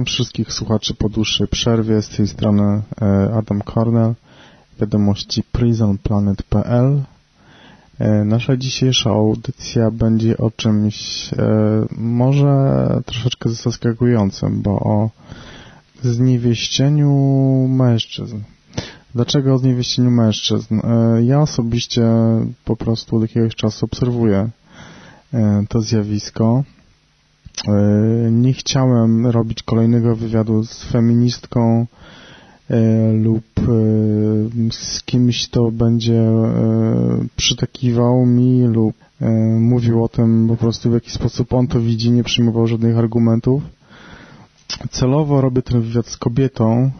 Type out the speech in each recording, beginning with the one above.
Witam wszystkich słuchaczy po dłuższej przerwie. Z tej strony e, Adam Cornell, wiadomości prisonplanet.pl. E, nasza dzisiejsza audycja będzie o czymś e, może troszeczkę zaskakującym, bo o zniewieścieniu mężczyzn. Dlaczego o zniewieścieniu mężczyzn? Ja osobiście po prostu od jakiegoś czasu obserwuję to zjawisko nie chciałem robić kolejnego wywiadu z feministką e, lub e, z kimś, kto będzie przytakiwał mi lub mówił o tym po prostu w jaki sposób on to widzi, nie przyjmował żadnych argumentów. Celowo robię ten wywiad z kobietą,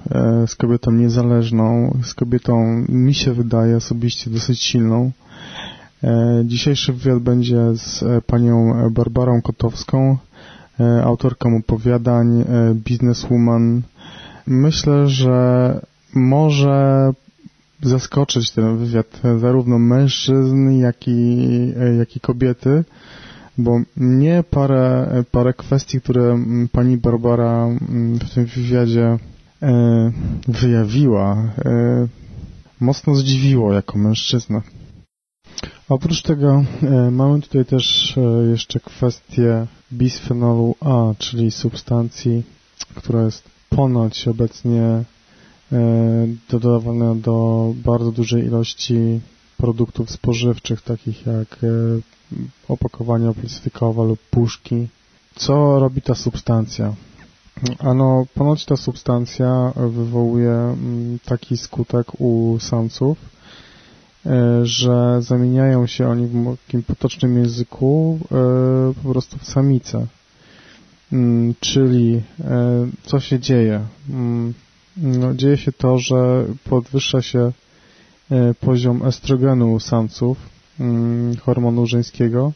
z kobietą niezależną, z kobietą, mi się wydaje osobiście dosyć silną. Dzisiejszy wywiad będzie z panią Barbarą Kotowską, E, autorką opowiadań, e, bizneswoman. Myślę, że może zaskoczyć ten wywiad zarówno mężczyzn, jak i, e, jak i kobiety, bo mnie parę, parę kwestii, które pani Barbara w tym wywiadzie wyjawiła, mocno zdziwiło jako mężczyznę. Oprócz tego mamy tutaj też jeszcze kwestię bisfenolu A, czyli substancji, która jest ponoć obecnie e, dodawana do bardzo dużej ilości produktów spożywczych, takich jak e, opakowania plastikowe lub puszki. Co robi ta substancja? Ano, ponoć ta substancja wywołuje mm, taki skutek u samców, E, że zamieniają się oni w takim potocznym języku e, po prostu w samice. Mm, czyli e, co się dzieje? Mm, no, dzieje się to, że podwyższa się poziom estrogenu u samców, mm, hormonu żeńskiego,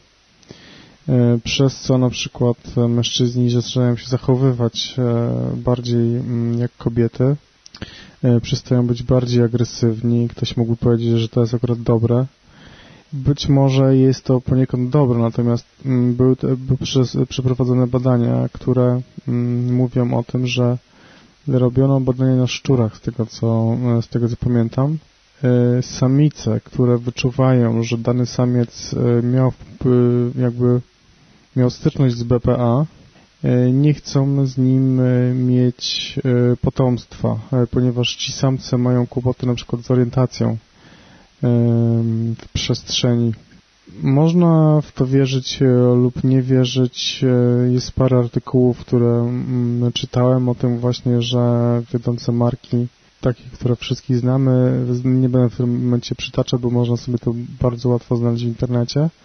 przez co na przykład mężczyźni zaczynają się zachowywać bardziej jak kobiety, E, przestają być bardziej agresywni. Ktoś mógłby powiedzieć, że to jest akurat dobre. Być może jest to poniekąd dobre, natomiast mm, były, przeprowadzone badania, które mm, mówią o tym, że robiono badania na szczurach, z tego co, e, z tego co pamiętam. E, samice, które wyczuwają, że dany samiec miał jakby miał styczność z BPA, E, nie chcą z nim e, mieć e, potomstwa, ponieważ ci samce mają kłopoty na przykład z orientacją w przestrzeni. Można w to wierzyć lub nie wierzyć. Jest parę artykułów, które mm, czytałem o tym właśnie, że wiodące marki, takie, które wszystkich znamy, nie będę w tym momencie przytaczał, bo można sobie to bardzo łatwo znaleźć w internecie, E,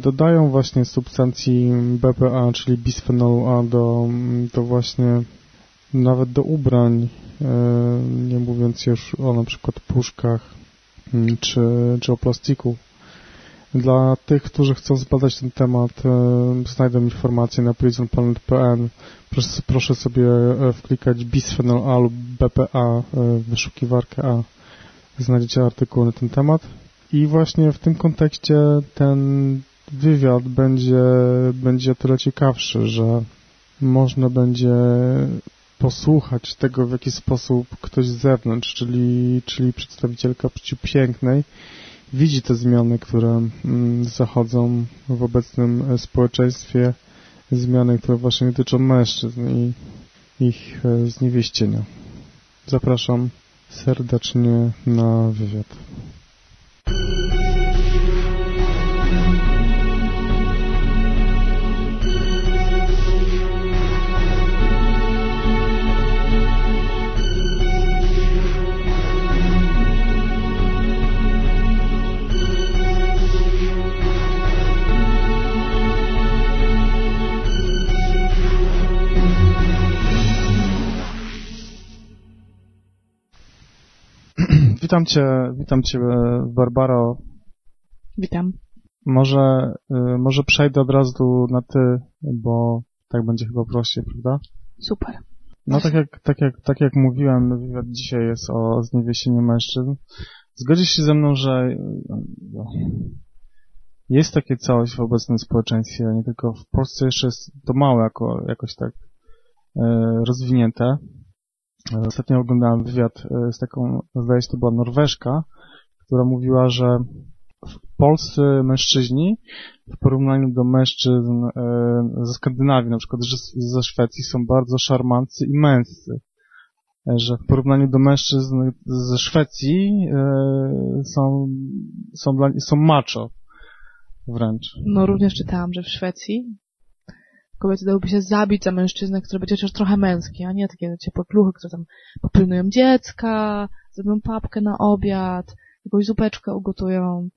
dodają właśnie substancji BPA, czyli bisfenolu A do, do właśnie nawet do ubrań, e, nie mówiąc już o na przykład puszkach mm, czy, czy o plastiku. Dla tych, którzy chcą zbadać ten temat, e, znajdą informacje na prisonplanet.pl. Proszę, proszę sobie wklikać bisfenol A lub BPA w wyszukiwarkę A. Znajdziecie artykuł na ten temat. I właśnie w tym kontekście ten wywiad będzie, będzie o tyle ciekawszy, że można będzie posłuchać tego, w jaki sposób ktoś z zewnątrz, czyli, czyli przedstawicielka płci pięknej, widzi te zmiany, które mm, zachodzą w obecnym społeczeństwie, zmiany, które właśnie dotyczą mężczyzn i ich e, zniewieścienia. Zapraszam serdecznie na wywiad. thank you Witam Cię, witam Cię Barbaro. Witam. Może, y, może przejdę od razu na Ty, bo tak będzie chyba prościej, prawda? Super. No tak jak, tak jak, tak jak mówiłem, wywiad dzisiaj jest o zniewieścieniu mężczyzn. Zgodzisz się ze mną, że y, jest takie coś w obecnym społeczeństwie, nie tylko w Polsce jeszcze jest to małe jako, jakoś tak rozwinięte. Ostatnio oglądałem wywiad z taką, zdaje się, to była Norweszka, która mówiła, że polscy mężczyźni w porównaniu do mężczyzn ze Skandynawii, na przykład ze Szwecji, są bardzo szarmancy i męscy że w porównaniu do mężczyzn ze Szwecji e, są, są, dla, są macho wręcz. No również czytałam, że w Szwecji kobiety dałyby się zabić za mężczyznę, który będzie chociaż trochę męski, a nie takie ciepłe kluchy, które tam popilnują dziecka, zrobią papkę na obiad, jakąś zupeczkę ugotują.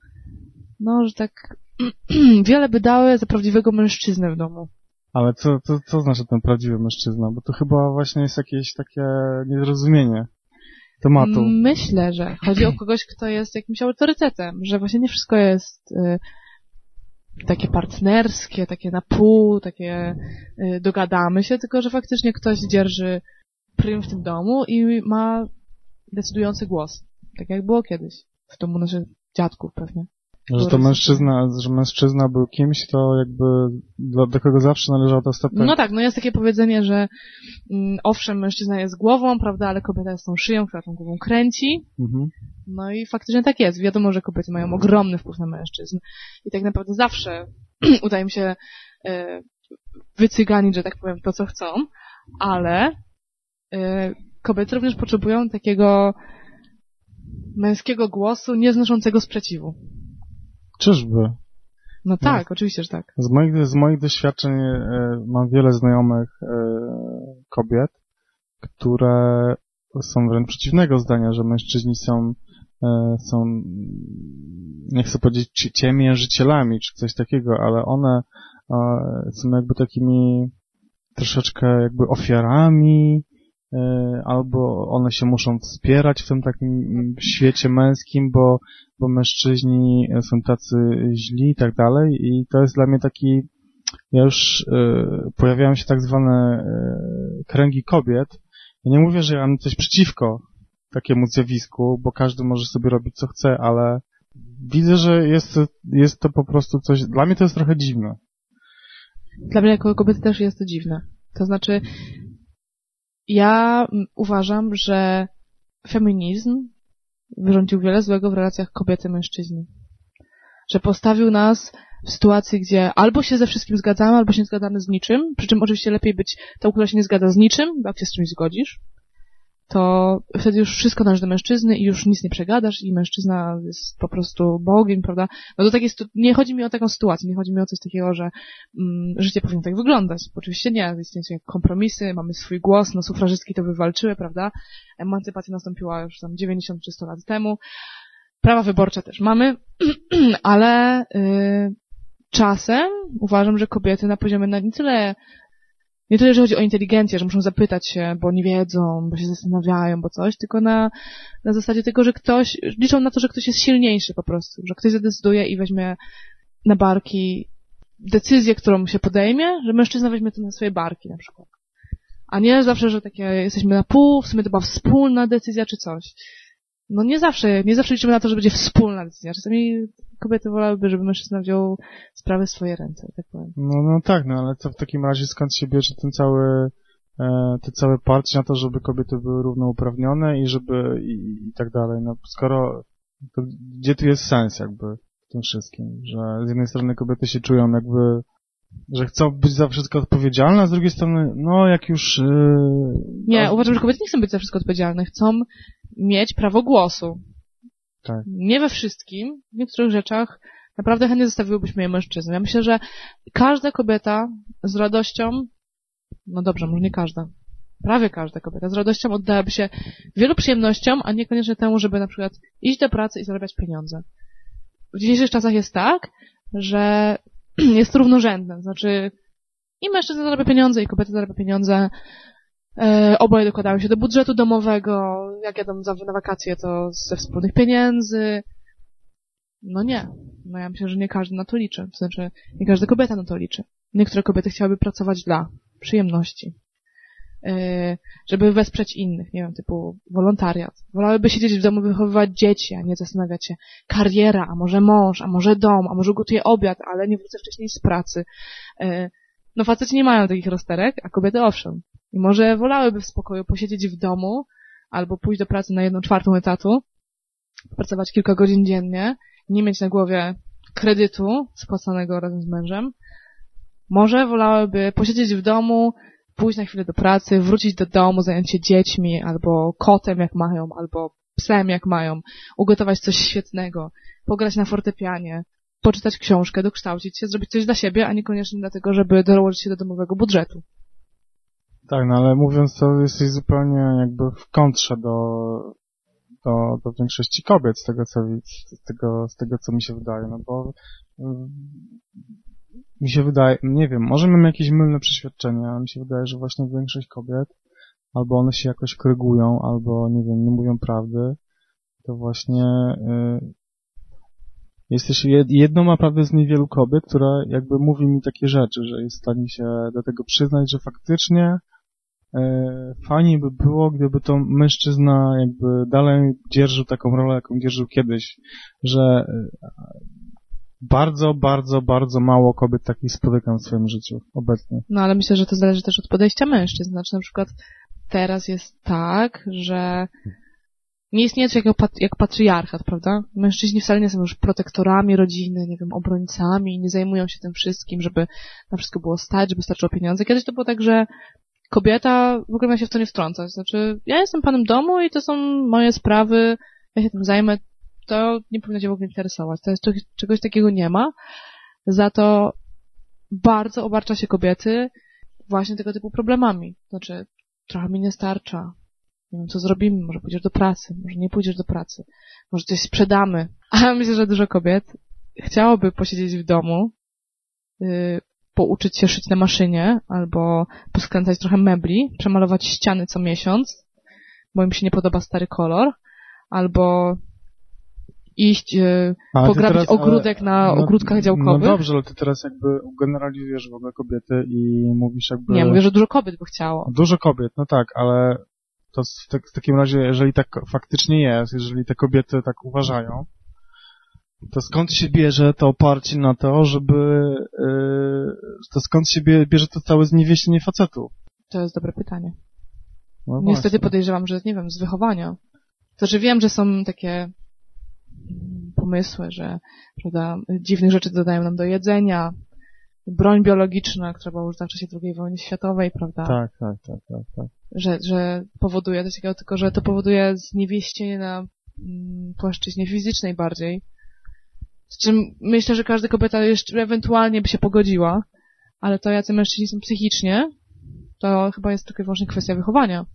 No, że tak wiele by dały za prawdziwego mężczyznę w domu. Ale co, co, co znaczy ten prawdziwy mężczyzna? Bo to chyba właśnie jest jakieś takie niezrozumienie tematu. Myślę, że chodzi o kogoś, kto jest jakimś autorytetem, że właśnie nie wszystko jest y, takie partnerskie, takie na pół, takie y, dogadamy się, tylko że faktycznie ktoś dzierży prym w tym domu i ma decydujący głos. Tak jak było kiedyś w domu naszych dziadków pewnie. Że to mężczyzna, że mężczyzna był kimś, to jakby do, do kogo zawsze należał to ostatnie. No tak, no jest takie powiedzenie, że mm, owszem, mężczyzna jest głową, prawda, ale kobieta jest tą szyją, która tą głową kręci. Mhm. No i faktycznie tak jest. Wiadomo, że kobiety mają ogromny wpływ na mężczyzn. I tak naprawdę zawsze udaje mi się e, wycyganić, że tak powiem, to, co chcą, ale e, kobiety również potrzebują takiego męskiego głosu nieznoszącego sprzeciwu. Czyżby? No tak, no. oczywiście, że tak. Z moich, z moich doświadczeń e, mam wiele znajomych e, kobiet, które są wręcz przeciwnego zdania, że mężczyźni są, e, są nie chcę powiedzieć ciemiężycielami, czy coś takiego, ale one e, są jakby takimi troszeczkę jakby ofiarami, albo one się muszą wspierać w tym takim świecie męskim, bo, bo mężczyźni są tacy źli i tak dalej i to jest dla mnie taki, ja już y, pojawiają się tak zwane y, kręgi kobiet. Ja nie mówię, że ja mam coś przeciwko takiemu zjawisku, bo każdy może sobie robić co chce, ale widzę, że jest, jest to po prostu coś, dla mnie to jest trochę dziwne. Dla mnie jako kobiety też jest to dziwne. To znaczy, ja uważam, że feminizm wyrządził wiele złego w relacjach kobiety-mężczyźni. Że postawił nas w sytuacji, gdzie albo się ze wszystkim zgadzamy, albo się nie zgadzamy z niczym, przy czym oczywiście lepiej być tą, która się nie zgadza z niczym, bo jak się z czymś zgodzisz, to wtedy już wszystko należy do mężczyzny i już nic nie przegadasz i mężczyzna jest po prostu Bogiem, prawda? No to tak jest, nie chodzi mi o taką sytuację, nie chodzi mi o coś takiego, że mm, życie powinno tak wyglądać. Oczywiście nie, istnieją kompromisy, mamy swój głos, no sufrażystki to wywalczyły, prawda? Emancypacja nastąpiła już tam 90 czy 100 lat temu. Prawa wyborcze też mamy, ale y, czasem uważam, że kobiety na poziomie na nie tyle nie tyle, że chodzi o inteligencję, że muszą zapytać się, bo nie wiedzą, bo się zastanawiają, bo coś, tylko na, na zasadzie tego, że ktoś, liczą na to, że ktoś jest silniejszy po prostu, że ktoś zadecyduje i weźmie na barki decyzję, którą się podejmie, że mężczyzna weźmie to na swoje barki na przykład. A nie zawsze, że takie jesteśmy na pół, w sumie to była wspólna decyzja czy coś. No nie zawsze, nie zawsze liczymy na to, że będzie wspólna decyzja. Czasami kobiety wolałyby, żeby mężczyzna wziął sprawy w swoje ręce, tak powiem. No, no tak, no ale co w takim razie skąd się bierze ten cały, e, te całe parcie na to, żeby kobiety były równouprawnione i żeby, i, i tak dalej. No skoro, to gdzie tu jest sens jakby w tym wszystkim, że z jednej strony kobiety się czują jakby że chcą być za wszystko odpowiedzialne, a z drugiej strony, no jak już... Yy, nie, uważam, że kobiety nie chcą być za wszystko odpowiedzialne. Chcą mieć prawo głosu. Tak. Nie we wszystkim. W niektórych rzeczach naprawdę chętnie zostawiłybyśmy je mężczyznom. Ja myślę, że każda kobieta z radością, no dobrze, może nie każda, prawie każda kobieta z radością oddałaby się wielu przyjemnościom, a niekoniecznie temu, żeby na przykład iść do pracy i zarabiać pieniądze. W dzisiejszych czasach jest tak, że jest równorzędne. Znaczy i mężczyzna zarabia pieniądze, i kobieta zarabia pieniądze. E, oboje dokładają się do budżetu domowego. Jak jadą na wakacje, to ze wspólnych pieniędzy. No nie. No ja myślę, że nie każdy na to liczy. To znaczy, nie każda kobieta na to liczy. Niektóre kobiety chciałyby pracować dla przyjemności. E, żeby wesprzeć innych, nie wiem, typu wolontariat. Wolałyby siedzieć w domu, wychowywać dzieci, a nie zastanawiać się, kariera, a może mąż, a może dom, a może gotuję obiad, ale nie wrócę wcześniej z pracy. E, no faceci nie mają takich rozterek, a kobiety owszem. I może wolałyby w spokoju posiedzieć w domu albo pójść do pracy na jedną czwartą etatu, pracować kilka godzin dziennie, nie mieć na głowie kredytu spłacanego razem z mężem. Może wolałyby posiedzieć w domu, pójść na chwilę do pracy, wrócić do domu, zająć się dziećmi, albo kotem jak mają, albo psem jak mają, ugotować coś świetnego, pograć na fortepianie, poczytać książkę, dokształcić się, zrobić coś dla siebie, a niekoniecznie dlatego, żeby dołożyć się do domowego budżetu. Tak, no ale mówiąc to jesteś zupełnie jakby w kontrze do, do, do większości kobiet z tego, co, z tego, z tego, co mi się wydaje, no bo mm, mi się wydaje, nie wiem, może mam jakieś mylne przeświadczenia, ale mi się wydaje, że właśnie większość kobiet albo one się jakoś korygują, albo nie wiem, nie mówią prawdy, to właśnie y, jesteś jedną naprawdę z niewielu kobiet, która jakby mówi mi takie rzeczy, że jest w stanie się do tego przyznać, że faktycznie fajnie by było, gdyby to mężczyzna jakby dalej dzierżył taką rolę, jaką dzierżył kiedyś, że y, bardzo, bardzo, bardzo mało kobiet takich spotykam w swoim życiu obecnie. No ale myślę, że to zależy też od podejścia mężczyzn. Znaczy na przykład teraz jest tak, że nie istnieje coś jak, jak patriarchat, prawda? Mężczyźni wcale nie są już protektorami rodziny, nie wiem, obrońcami, nie zajmują się tym wszystkim, żeby na wszystko było stać, żeby starczyło pieniądze. Kiedyś to było tak, że kobieta w ogóle ma się w to nie wtrącać. Znaczy, ja jestem panem domu i to są moje sprawy, ja się tym zajmę, to nie powinno cię w ogóle interesować. To jest czegoś takiego nie ma. Za to bardzo obarcza się kobiety właśnie tego typu problemami. Znaczy, trochę mi nie starcza. Nie wiem, co zrobimy. Może pójdziesz do pracy, może nie pójdziesz do pracy. Może coś sprzedamy. A myślę, że dużo kobiet chciałoby posiedzieć w domu, yy, pouczyć się szyć na maszynie, albo poskręcać trochę mebli, przemalować ściany co miesiąc, bo im się nie podoba stary kolor, albo iść, yy, pograbić teraz, ogródek ale, na no, ogródkach działkowych. No dobrze, ale ty teraz jakby generalizujesz w ogóle kobiety i mówisz jakby... Nie, mówię, że dużo kobiet by chciało. Dużo kobiet, no tak, ale to w, w takim razie, jeżeli tak faktycznie jest, jeżeli te kobiety tak uważają, to skąd się bierze to oparcie na to, żeby... Yy, to skąd się bierze to całe zniewieścienie facetów? To jest dobre pytanie. No Niestety podejrzewam, że, nie wiem, z wychowania. To, że wiem, że są takie pomysły, że prawda, dziwnych rzeczy dodają nam do jedzenia, broń biologiczna, która była użyta w czasie II wojny światowej, prawda? Tak, tak, tak, tak. tak. Że, że powoduje coś takiego, tylko że to powoduje zniewieścienie na mm, płaszczyźnie fizycznej bardziej. Z czym myślę, że każda kobieta jeszcze ewentualnie by się pogodziła, ale to, jacy mężczyźni są psychicznie, to chyba jest tylko i wyłącznie kwestia wychowania.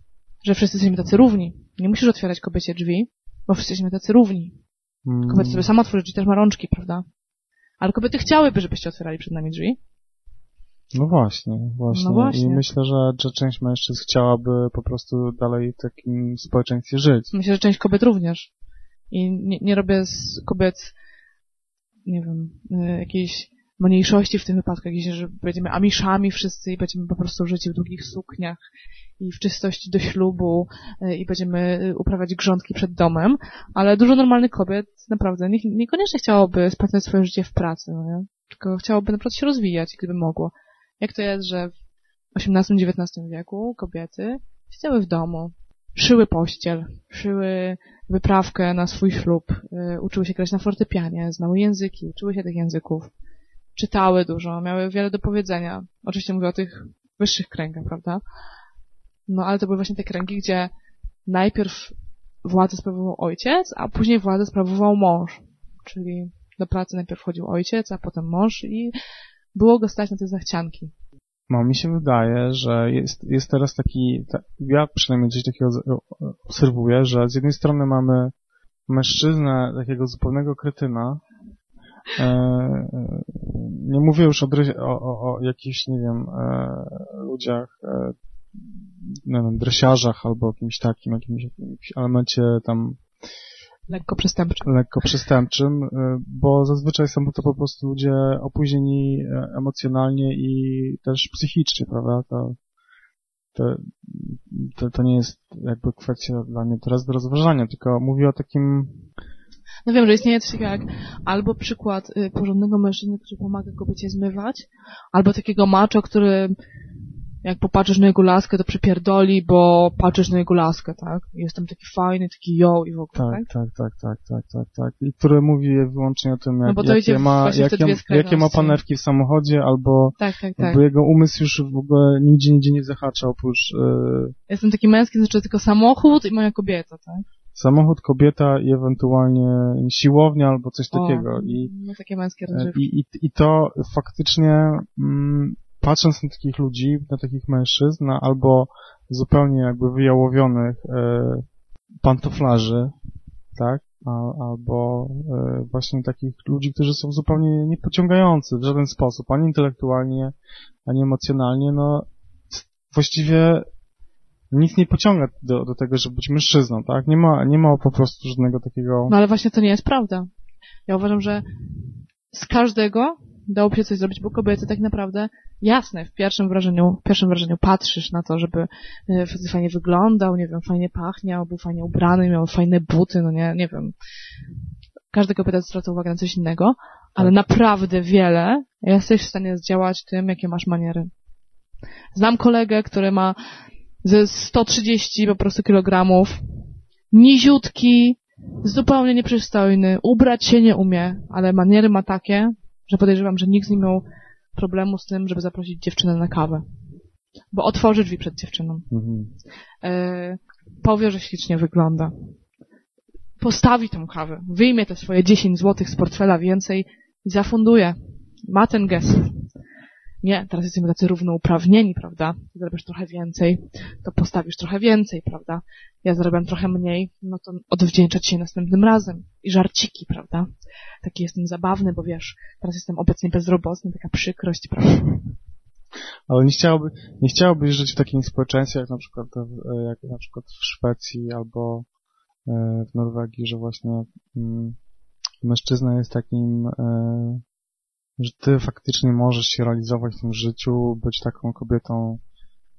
Że wszyscy jesteśmy tacy równi. Nie musisz otwierać kobiecie drzwi, bo wszyscy jesteśmy tacy równi. Hmm. Kobieta sobie sama otworzy drzwi, też ma rączki, prawda? Ale kobiety chciałyby, żebyście otwierali przed nami drzwi. No właśnie, właśnie. No właśnie. I myślę, że, że część mężczyzn chciałaby po prostu dalej w takim społeczeństwie żyć. Myślę, że część kobiet również. I nie, nie robię z kobiet, nie wiem, y, jakiejś mniejszości w tym wypadku, jakieś, że będziemy amiszami wszyscy i będziemy po prostu żyć w długich sukniach i w czystości do ślubu e, i będziemy e, uprawiać grządki przed domem, ale dużo normalnych kobiet naprawdę nie, niekoniecznie chciałoby spędzać swoje życie w pracy, no nie? tylko chciałoby naprawdę się rozwijać, gdyby mogło. Jak to jest, że w XVIII-XIX wieku kobiety siedziały w domu, szyły pościel, szyły wyprawkę na swój ślub, e, uczyły się grać na fortepianie, znały języki, uczyły się tych języków, czytały dużo, miały wiele do powiedzenia. Oczywiście mówię o tych wyższych kręgach, prawda? No ale to były właśnie te kręgi, gdzie najpierw władzę sprawował ojciec, a później władzę sprawował mąż. Czyli do pracy najpierw chodził ojciec, a potem mąż i było go stać na te zachcianki. No, mi się wydaje, że jest, jest teraz taki, ja przynajmniej coś takiego obserwuję, że z jednej strony mamy mężczyznę, takiego zupełnego kretyna, e, nie mówię już o, o, o, jakichś, nie wiem, e, ludziach e, nie wiem, dresiarzach albo jakimś takim, jakimś, jakimś elemencie tam lekko przestępczym. Lekko przestępczym, y, bo zazwyczaj są to po prostu ludzie opóźnieni e, emocjonalnie i też psychicznie, prawda? To, to, to, to nie jest jakby kwestia dla mnie teraz do rozważania, tylko mówię o takim no wiem, że istnieje coś takiego jak albo przykład y, porządnego mężczyzny, który pomaga kobiecie zmywać, albo takiego macho, który jak popatrzysz na jego laskę, to przypierdoli, bo patrzysz na jego laskę, tak? Jestem taki fajny, taki yo i w ogóle, Tak, tak? tak, tak, tak, tak, tak, tak. I które mówi wyłącznie o tym, jak, No to idzie jakie, ma, jakie, jakie ma panewki w samochodzie, albo Tak, tak, tak. jakby jego umysł już w ogóle nigdzie, nigdzie nie zahacza oprócz e, Jestem taki męski, znaczy tylko samochód i moja kobieta, tak? samochód, kobieta i ewentualnie siłownia albo coś takiego. O, I, no takie męskie e, rozrywki. i, i, I to faktycznie, mm, patrząc na takich ludzi, na takich mężczyzn, na albo zupełnie jakby wyjałowionych e, pantoflarzy, tak? A, albo e, właśnie takich ludzi, którzy są zupełnie niepociągający w żaden sposób, ani intelektualnie, ani emocjonalnie, no właściwie nic nie pociąga do, do tego, żeby być mężczyzną, tak? Nie ma, nie ma po prostu żadnego takiego... No ale właśnie to nie jest prawda. Ja uważam, że z każdego dałoby się coś zrobić, bo kobiety tak naprawdę, jasne, w pierwszym wrażeniu, w pierwszym wrażeniu patrzysz na to, żeby e, facet fajnie wyglądał, nie wiem, fajnie pachniał, był fajnie ubrany, miał fajne buty, no nie, nie wiem. Każda kobieta zwraca uwagę na coś innego, ale naprawdę wiele jesteś w stanie zdziałać tym, jakie masz maniery. Znam kolegę, który ma ze 130 po prostu kilogramów, niziutki, zupełnie nieprzystojny, ubrać się nie umie, ale maniery ma takie, że podejrzewam, że nikt z nim miał problemu z tym, żeby zaprosić dziewczynę na kawę. Bo otworzy drzwi przed dziewczyną. Mhm. E, powie, że ślicznie wygląda. Postawi tą kawę, wyjmie te swoje 10 złotych z portfela więcej i zafunduje. Ma ten gest. Nie, teraz jesteśmy tacy równouprawnieni, prawda? Zarabiasz trochę więcej, to postawisz trochę więcej, prawda? Ja zarabiam trochę mniej, no to odwdzięczać się następnym razem. I żarciki, prawda? Taki jestem zabawny, bo wiesz, teraz jestem obecnie bezrobotny, taka przykrość, prawda? Ale nie chciałoby, nie chciałobyś żyć w takim społeczeństwie, jak na przykład, w- jak na przykład w Szwecji albo e, w Norwegii, że właśnie mm, mężczyzna jest takim, e, że ty faktycznie możesz się realizować w tym życiu, być taką kobietą,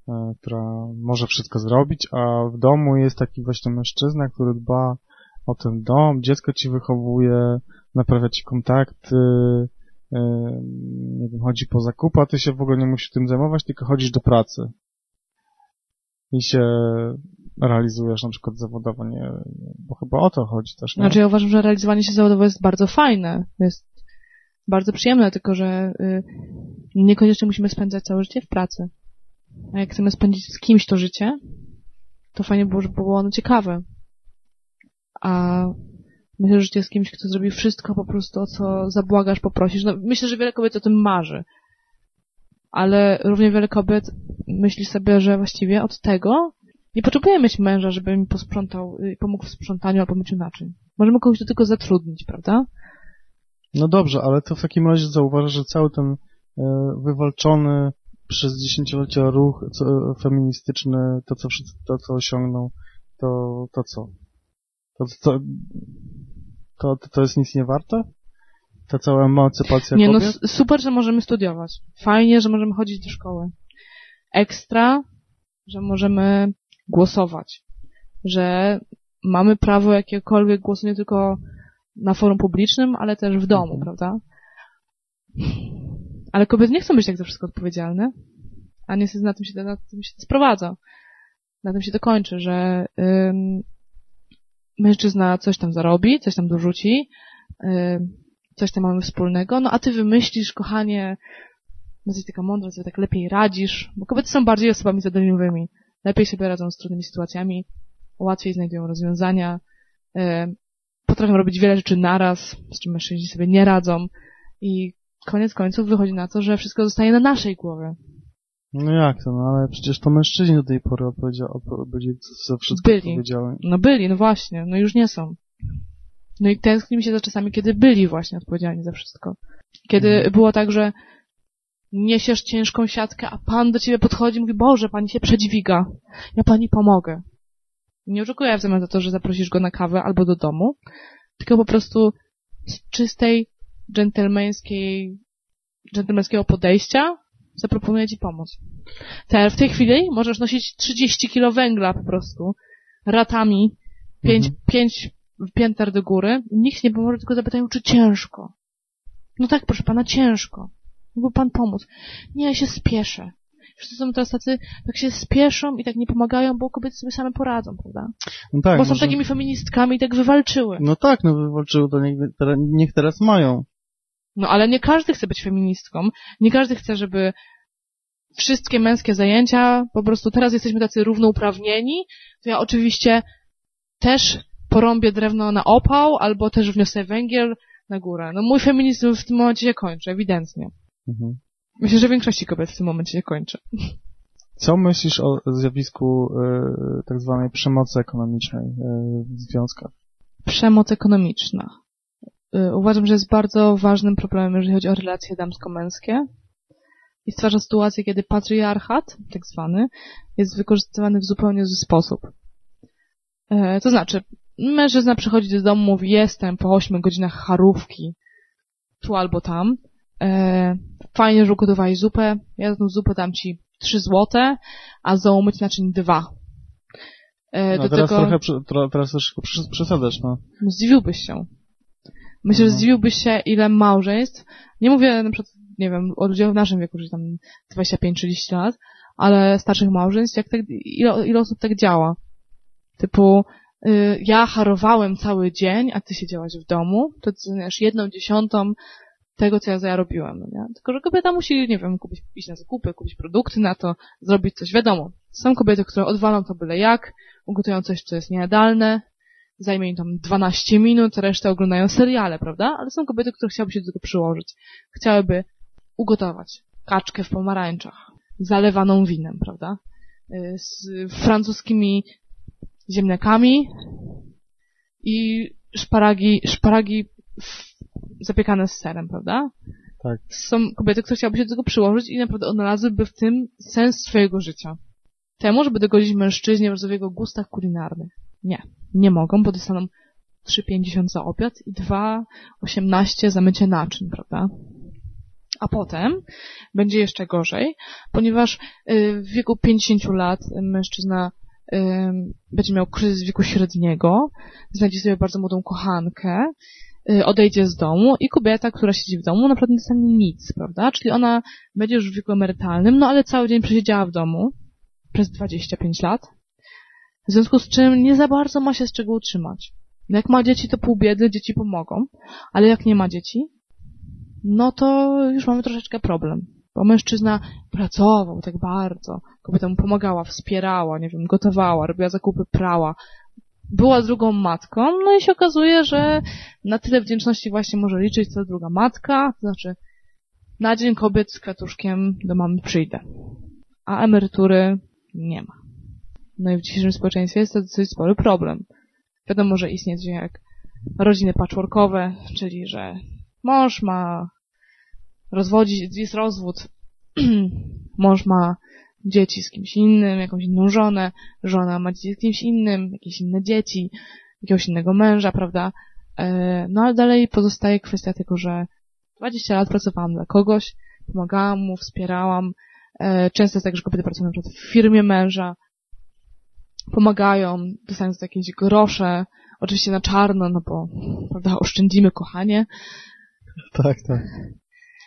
e, która może wszystko zrobić, a w domu jest taki właśnie mężczyzna, który dba o ten dom, dziecko ci wychowuje, naprawia ci kontakty, e, nie wiem, chodzi po zakupy, a ty się w ogóle nie musisz tym zajmować, tylko chodzisz do pracy. I się realizujesz na przykład zawodowo, nie, bo chyba o to chodzi też, nie? Znaczy ja uważam, że realizowanie się zawodowo jest bardzo fajne. Jest bardzo przyjemne, tylko że y, niekoniecznie musimy spędzać całe życie w pracy. A jak chcemy spędzić z kimś to życie, to fajnie było, żeby było ono ciekawe. A myślę, że życie z kimś, kto zrobi wszystko po prostu, o co zabłagasz, poprosisz. No, myślę, że wiele kobiet o tym marzy. Ale równie wiele kobiet myśli sobie, że właściwie od tego nie potrzebuję mieć męża, żeby mi posprzątał i pomógł w sprzątaniu albo myciu naczyń. Możemy kogoś do tego zatrudnić, prawda? No dobrze, ale to w takim razie zauważasz, że cały ten e, wywalczony przez dziesięciolecia ruch co, feministyczny, to co, wszyscy- to co osiągnął, to, to co? To, to, to, to, jest nic nie warte? Ta cała emancypacja Nie, no kobiet? s- super, że możemy studiować. Fajnie, że możemy chodzić do szkoły. Ekstra, że możemy głosować. Że mamy prawo jakiegokolwiek głosu nie tylko na forum publicznym, ale też w domu, Mhm. prawda? Ale kobiety nie chcą być tak za wszystko odpowiedzialne. A niestety na tym się, na tym się to sprowadza. Na tym się to kończy, że ym, mężczyzna coś tam zarobi, coś tam dorzuci, ym, coś tam mamy wspólnego, no a ty wymyślisz, kochanie, no jesteś taka mądra, sobie tak lepiej radzisz, bo kobiety są bardziej osobami zadaniowymi, lepiej sobie radzą z trudnymi sytuacjami, łatwiej znajdują rozwiązania, potrafią robić wiele rzeczy naraz, z czym mężczyźni sobie nie radzą i koniec końców wychodzi na to, że wszystko zostaje na naszej głowie. No jak to, no ale przecież to mężczyźni do tej pory byli za wszystko Byli. odpowiedzialni. No byli, no właśnie, no już nie są. No i tęsknimy się za czasami, kiedy byli właśnie odpowiedzialni za wszystko. Kiedy Mhm. było tak, że niesiesz ciężką siatkę, a pan do ciebie podchodzi i mówi, Boże, pani się przedźwiga, ja pani pomogę. Nie oczekuję w zamian za to, że zaprosisz go na kawę albo do domu, tylko po prostu z czystej, dżentelmeńskiej, dżentelmeńskiego podejścia zaproponuję ci pomoc. Teraz w tej chwili możesz nosić 30 kilo węgla po prostu, ratami, pięć, Mhm. pięć pięter do góry. Nikt nie pomoże, tylko zapytają, czy ciężko. No tak, proszę pana, ciężko. Mógłby pan pomóc. Nie, ja się spieszę. Wszyscy są teraz tacy, tak się spieszą i tak nie pomagają, bo kobiety sobie same poradzą, prawda? No tak, bo są może- takimi feministkami i tak wywalczyły. No tak, no wywalczyły, to niech, niech teraz mają. No ale nie każdy chce być feministką. Nie każdy chce, żeby wszystkie męskie zajęcia, po prostu teraz jesteśmy tacy równouprawnieni, to ja oczywiście też porąbię drewno na opał, albo też wniosę węgiel na górę. No mój feminizm w tym momencie się kończy, ewidentnie. Mhm. Myślę, że większości kobiet w tym momencie się kończy. Co myślisz o zjawisku y, tak zwanej przemocy ekonomicznej y, w związkach? Przemoc ekonomiczna. Y, Uważam, że jest bardzo ważnym problemem, jeżeli chodzi o relacje damsko-męskie i stwarza sytuację, kiedy patriarchat, tak zwany, jest wykorzystywany w zupełnie zły sposób. To znaczy, mężczyzna przychodzi do domu, mówi, jestem po 8 godzinach charówki, tu albo tam, e, fajnie, że ugotowałeś zupę, ja za tą zupę dam ci 3 złote, a za umyć naczyń 2. E, No do teraz tego... trochę, tro, teraz troszkę przes- przesadzasz, no. Zdziwiłbyś się. Myślę, że Mhm. zdziwiłbyś się, ile małżeństw, nie mówię na przykład, nie wiem, o ludziach w naszym wieku, że tam 25-30 lat, ale starszych małżeństw, jak tak, ile, ile osób tak działa. Typu, y, ja harowałem cały dzień, a ty siedziałaś w domu, to znasz jedną dziesiątą tego, co ja, robiłem, no nie? Tylko, że kobieta musi, nie wiem, kupić, iść na zakupy, kupić produkty na to, zrobić coś, wiadomo. Są kobiety, które odwalą to byle jak, ugotują coś, co jest niejadalne, zajmie im tam 12 minut, resztę oglądają seriale, prawda? Ale są kobiety, które chciałyby się do tego przyłożyć. Chciałyby ugotować kaczkę w pomarańczach, zalewaną winem, prawda? Y, Z francuskimi ziemniakami i szparagi, szparagi w- zapiekane z serem, prawda? Tak. Są kobiety, które chciałyby się do tego przyłożyć i naprawdę odnalazłyby w tym sens swojego życia. Temu, żeby dogodzić mężczyźnie w jego gustach kulinarnych. Nie. Nie mogą, bo dostaną 3,50 za obiad i 2,18 za mycie naczyń, prawda? A potem będzie jeszcze gorzej, ponieważ y, w wieku 50 lat mężczyzna y, będzie miał kryzys wieku średniego, znajdzie sobie bardzo młodą kochankę, odejdzie z domu i kobieta, która siedzi w domu, naprawdę nie dostanie nic, prawda? Czyli ona będzie już w wieku emerytalnym, no ale cały dzień przesiedziała w domu przez 25 lat, w związku z czym nie za bardzo ma się z czego utrzymać. No jak ma dzieci, to pół biedy, dzieci pomogą, ale jak nie ma dzieci, no to już mamy troszeczkę problem. Bo mężczyzna pracował tak bardzo, kobieta mu pomagała, wspierała, nie wiem, gotowała, robiła zakupy, prała, była drugą matką, no i się okazuje, że na tyle wdzięczności właśnie może liczyć co druga matka, to znaczy na dzień kobiet z kwiatuszkiem do mamy przyjdę, a emerytury nie ma. No i w dzisiejszym społeczeństwie jest to dosyć spory problem. Wiadomo, że istnieje coś jak rodziny patchworkowe, czyli że mąż ma rozwodzić, jest rozwód, mąż ma dzieci z kimś innym, jakąś inną żonę, żona ma dzieci z kimś innym, jakieś inne dzieci, jakiegoś innego męża, prawda? E, No ale dalej pozostaje kwestia tego, że 20 lat pracowałam dla kogoś, pomagałam mu, wspierałam. E, Często jest tak, że kobiety pracują na przykład w firmie męża, pomagają, dostając jakieś grosze, oczywiście na czarno, no bo, prawda, oszczędzimy kochanie. Tak, tak.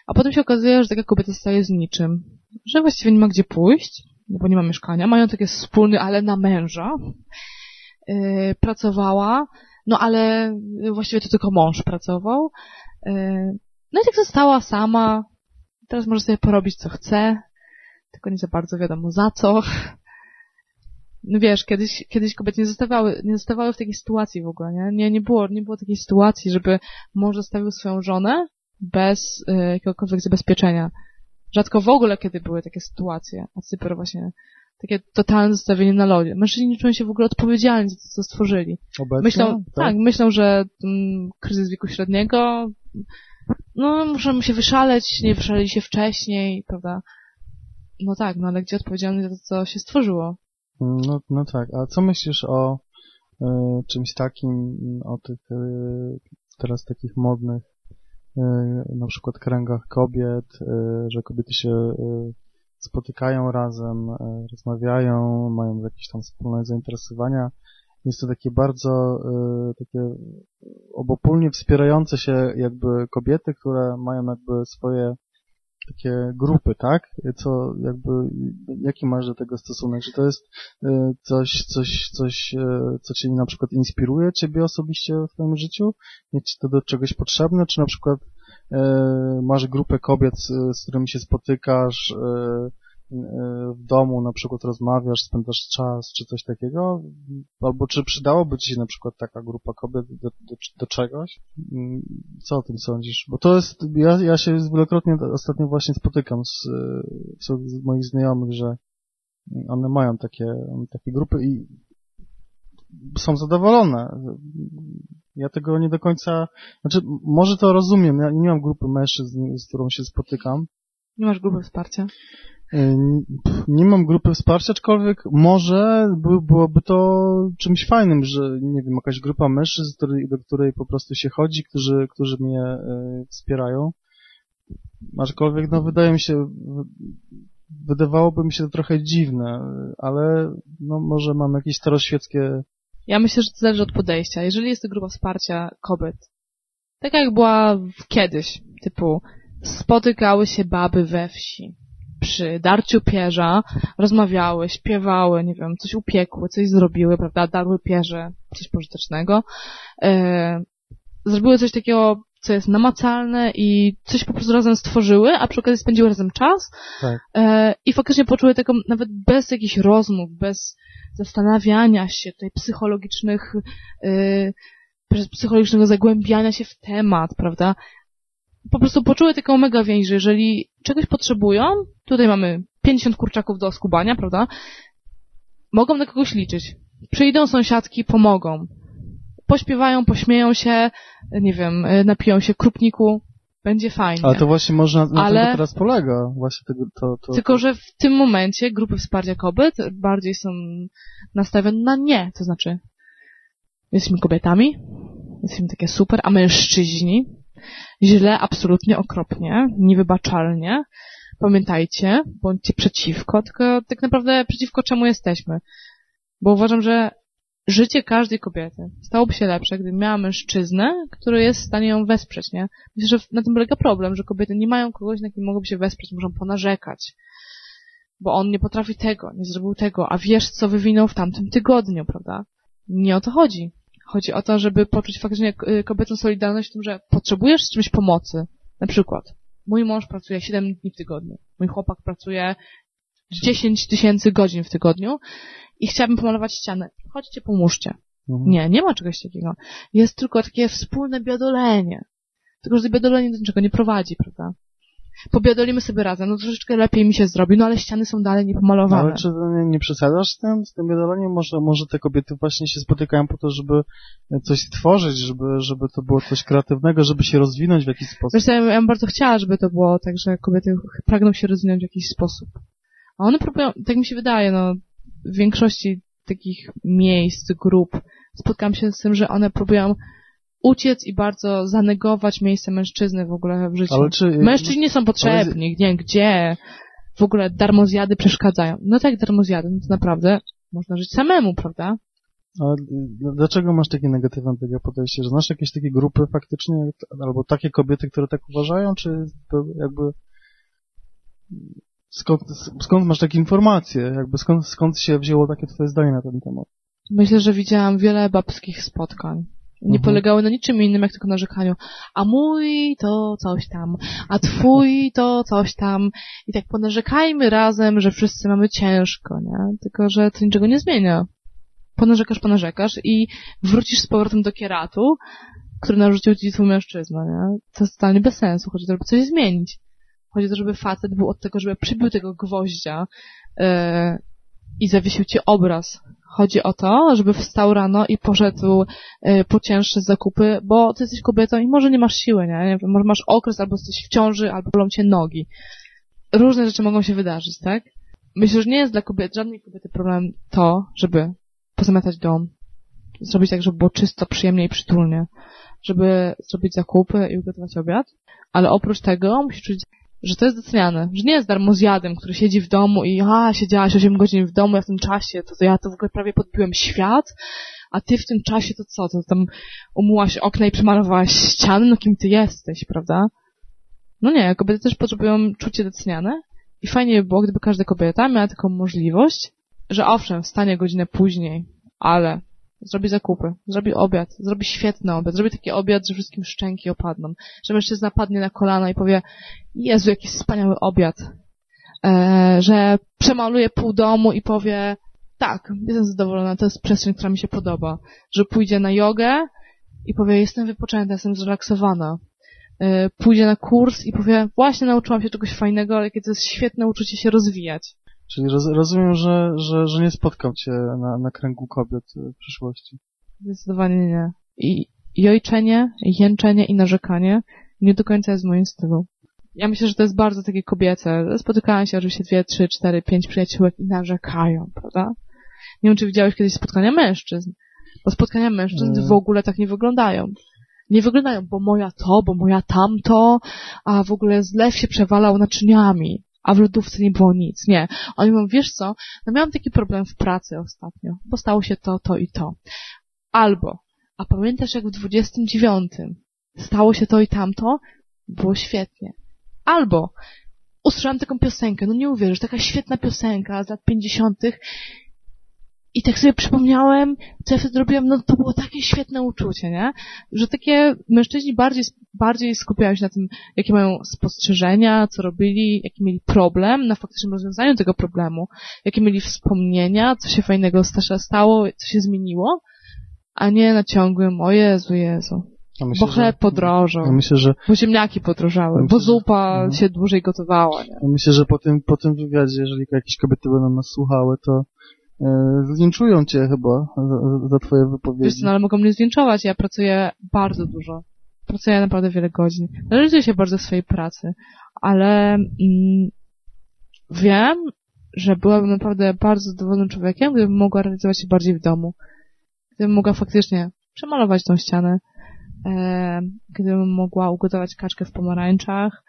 A potem się okazuje, że taka kobieta zostaje z niczym, że właściwie nie ma gdzie pójść, no bo nie ma mieszkania, majątek jest wspólny, ale na męża. Yy, pracowała, no ale właściwie to tylko mąż pracował. Yy, no i tak została sama. Teraz może sobie porobić co chce, tylko nie za bardzo wiadomo za co. No wiesz, kiedyś, kiedyś kobiety nie zostawały, nie zostawały w takiej sytuacji w ogóle, nie? Nie, nie było, nie było takiej sytuacji, żeby mąż zostawił swoją żonę bez y, jakiegokolwiek zabezpieczenia. Rzadko w ogóle kiedy były takie sytuacje, a dopiero właśnie takie totalne zostawienie na lodzie. Mężczyźni nie czują się w ogóle odpowiedzialni za to, co stworzyli. Obecnie? Myślą, tak, myślą, że mm, kryzys wieku średniego, no muszą się wyszaleć, nie wyszaleli się wcześniej, prawda? No tak, no ale gdzie odpowiedzialność za to, co się stworzyło? No, no tak, a co myślisz o y, czymś takim, o tych y, teraz takich modnych na przykład kręgach kobiet, y, że kobiety się y, spotykają razem, rozmawiają, mają jakieś tam wspólne zainteresowania. Jest to takie bardzo takie obopólnie wspierające się jakby kobiety, które mają jakby swoje takie grupy, tak? Co jakby, jaki masz do tego stosunek? Czy to jest e, coś, coś, coś, e, co cię na przykład inspiruje ciebie osobiście w twoim życiu? Jest to do czegoś potrzebne? Czy na przykład e, masz grupę kobiet, z którymi się spotykasz, w domu na przykład rozmawiasz, spędzasz czas, czy coś takiego? Albo czy przydałoby ci się na przykład taka grupa kobiet do, do, do czegoś? Mm, co o tym sądzisz? Bo to jest, ja, ja się wielokrotnie ostatnio właśnie spotykam z, z moich znajomych, że one mają takie, takie grupy i są zadowolone. Ja tego nie do końca, znaczy może to rozumiem, ja nie mam grupy mężczyzn, z którą się spotykam. Nie masz grupy wsparcia? Nie mam grupy wsparcia, aczkolwiek może byłoby to czymś fajnym, że nie wiem, jakaś grupa mężczyzn, do której po prostu się chodzi, którzy, którzy mnie e, wspierają. Aczkolwiek, no wydaje mi się, wydawałoby mi się to trochę dziwne, ale no może mam jakieś staroświeckie... Ja myślę, że to zależy od podejścia. Jeżeli jest to grupa wsparcia kobiet, tak jak była kiedyś, typu spotykały się baby we wsi, przy darciu pierza rozmawiały, śpiewały, nie wiem, coś upiekły, coś zrobiły, prawda, darły pierze, coś pożytecznego. E, zrobiły coś takiego, co jest namacalne i coś po prostu razem stworzyły, a przy okazji spędziły razem czas tak. e, i faktycznie poczuły taką, nawet bez jakichś rozmów, bez zastanawiania się, tutaj psychologicznych, e, psychologicznego zagłębiania się w temat, prawda, po prostu poczuły taką mega więź, że jeżeli czegoś potrzebują, tutaj mamy 50 kurczaków do skubania, prawda? Mogą na kogoś liczyć. Przyjdą sąsiadki, pomogą. Pośpiewają, pośmieją się, nie wiem, napiją się krupniku, będzie fajnie. Ale to właśnie można, na Ale... tym teraz polega. Właśnie tego, to, to, Tylko, że w tym momencie grupy wsparcia kobiet bardziej są nastawione na nie. To znaczy, jesteśmy kobietami, jesteśmy takie super, a mężczyźni źle, absolutnie, okropnie, niewybaczalnie. Pamiętajcie, bądźcie przeciwko, tylko tak naprawdę przeciwko czemu jesteśmy. Bo uważam, że życie każdej kobiety stałoby się lepsze, gdyby miała mężczyznę, który jest w stanie ją wesprzeć, nie? Myślę, że na tym polega problem, że kobiety nie mają kogoś, na kim mogłyby się wesprzeć, muszą ponarzekać. Bo on nie potrafi tego, nie zrobił tego, a wiesz, co wywinął w tamtym tygodniu, prawda? Nie o to chodzi. Chodzi o to, żeby poczuć faktycznie y, kobiecą solidarność w tym, że potrzebujesz z czymś pomocy. Na przykład, mój mąż pracuje 7 dni w tygodniu, mój chłopak pracuje 10 tysięcy godzin w tygodniu i chciałabym pomalować ścianę. Chodźcie, pomóżcie. Mhm. Nie, nie ma czegoś takiego. Jest tylko takie wspólne biadolenie. Tylko, że biadolenie do niczego nie prowadzi, prawda? Pobiadolimy sobie razem, no troszeczkę lepiej mi się zrobi, no ale ściany są dalej niepomalowane. No, ale czy nie, nie przesadzasz z tym, z tym biedoleniem? Może, może te kobiety właśnie się spotykają po to, żeby coś stworzyć, żeby, żeby to było coś kreatywnego, żeby się rozwinąć w jakiś sposób. Wiesz, ja, ja bym bardzo chciała, żeby to było tak, że kobiety pragną się rozwinąć w jakiś sposób. A one próbują, tak mi się wydaje, no, w większości takich miejsc, grup spotkam się z tym, że one próbują uciec i bardzo zanegować miejsce mężczyzny w ogóle w życiu. Ale czy, Mężczyźni nie są potrzebni, ale... nie gdzie w ogóle darmozjady przeszkadzają. No tak, darmozjady, no to naprawdę można żyć samemu, prawda? Ale dlaczego masz takie negatywne tego podejście? Że znasz jakieś takie grupy faktycznie, albo takie kobiety, które tak uważają, czy to jakby skąd, skąd masz takie informacje? Jakby skąd, skąd się wzięło takie twoje zdanie na ten temat? Myślę, że widziałam wiele babskich spotkań nie mhm. polegały na niczym innym, jak tylko narzekaniu. A mój to coś tam, a twój to coś tam. I tak ponarzekajmy razem, że wszyscy mamy ciężko, nie? Tylko, że to niczego nie zmienia. Ponarzekasz, ponarzekasz i wrócisz z powrotem do kieratu, który narzucił ci twój mężczyzna, nie? To jest totalnie bez sensu. Chodzi o to, żeby coś zmienić. Chodzi o to, żeby facet był od tego, żeby przybił tego gwoździa yy, i zawiesił ci obraz Chodzi o to, żeby wstał rano i poszedł y, po cięższe zakupy, bo ty jesteś kobietą i może nie masz siły, nie? Może masz okres, albo jesteś w ciąży, albo bolą cię nogi. Różne rzeczy mogą się wydarzyć, tak? Myślę, że nie jest dla kobiet, żadnej kobiety problem to, żeby pozamiatać dom, zrobić tak, żeby było czysto, przyjemnie i przytulnie, żeby zrobić zakupy i ugotować obiad, ale oprócz tego musisz czuć że to jest doceniane, że nie jest darmozjadem, który siedzi w domu i a, siedziałaś 8 godzin w domu, ja w tym czasie, to, to ja to w ogóle prawie podbiłem świat, a ty w tym czasie to co, to tam umyłaś okna i przemalowałaś ściany, no kim ty jesteś, prawda? No nie, kobiety też potrzebują czuć się doceniane i fajnie by było, gdyby każda kobieta miała taką możliwość, że owszem, wstanie godzinę później, ale zrobi zakupy, zrobi obiad, zrobi świetny obiad, zrobi taki obiad, że wszystkim szczęki opadną, że mężczyzna padnie na kolana i powie, Jezu, jaki wspaniały obiad, e, że przemaluje pół domu i powie, tak, jestem zadowolona, to jest przestrzeń, która mi się podoba, że pójdzie na jogę i powie, jestem wypoczęta, jestem zrelaksowana, e, pójdzie na kurs i powie, właśnie nauczyłam się czegoś fajnego, ale jakie to jest świetne uczucie się rozwijać. Czyli roz, rozumiem, że, że, że nie spotkał cię na, na kręgu kobiet w przyszłości. Zdecydowanie nie. I jojczenie, jęczenie i narzekanie nie do końca jest w moim stylu. Ja myślę, że to jest bardzo takie kobiece. Spotykałam się oczywiście dwie, trzy, cztery, pięć przyjaciółek i narzekają, prawda? Nie wiem, czy widziałeś kiedyś spotkania mężczyzn. Bo spotkania mężczyzn Mm. w ogóle tak nie wyglądają. Nie wyglądają, bo moja to, bo moja tamto, a w ogóle zlew się przewalał naczyniami, a w lodówce nie było nic. Nie. Oni mówią, wiesz co, no miałam taki problem w pracy ostatnio, bo stało się to, to i to. Albo, a pamiętasz jak w 29 stało się to i tamto? Było świetnie. Albo, usłyszałam taką piosenkę, no nie uwierzysz, taka świetna piosenka z lat 50. I tak sobie przypomniałem, co ja wtedy robiłam, no to było takie świetne uczucie, nie? Że takie mężczyźni bardziej, bardziej skupiają się na tym, jakie mają spostrzeżenia, co robili, jaki mieli problem, na faktycznym rozwiązaniu tego problemu, jakie mieli wspomnienia, co się fajnego sta- stało, co się zmieniło, a nie na ciągłym, o Jezu, Jezu, Ja myślę, bo chleb podrożał, Ja myślę, że, bo ziemniaki podrożały, Myślę, bo że- zupa Mhm. się dłużej gotowała, nie? ja myślę, że po tym, po tym wywiadzie, jeżeli jakieś kobiety będą nas słuchały, to e, zlinczują cię chyba za, za twoje Wiesz wypowiedzi. co, no ale mogą mnie zdjęczować, ja pracuję bardzo dużo. Pracuję naprawdę wiele godzin. Realizuję się bardzo swojej pracy, ale mm, wiem, że byłabym naprawdę bardzo zadowolonym człowiekiem, gdybym mogła realizować się bardziej w domu. Gdybym mogła faktycznie przemalować tą ścianę, e, gdybym mogła ugotować kaczkę w pomarańczach,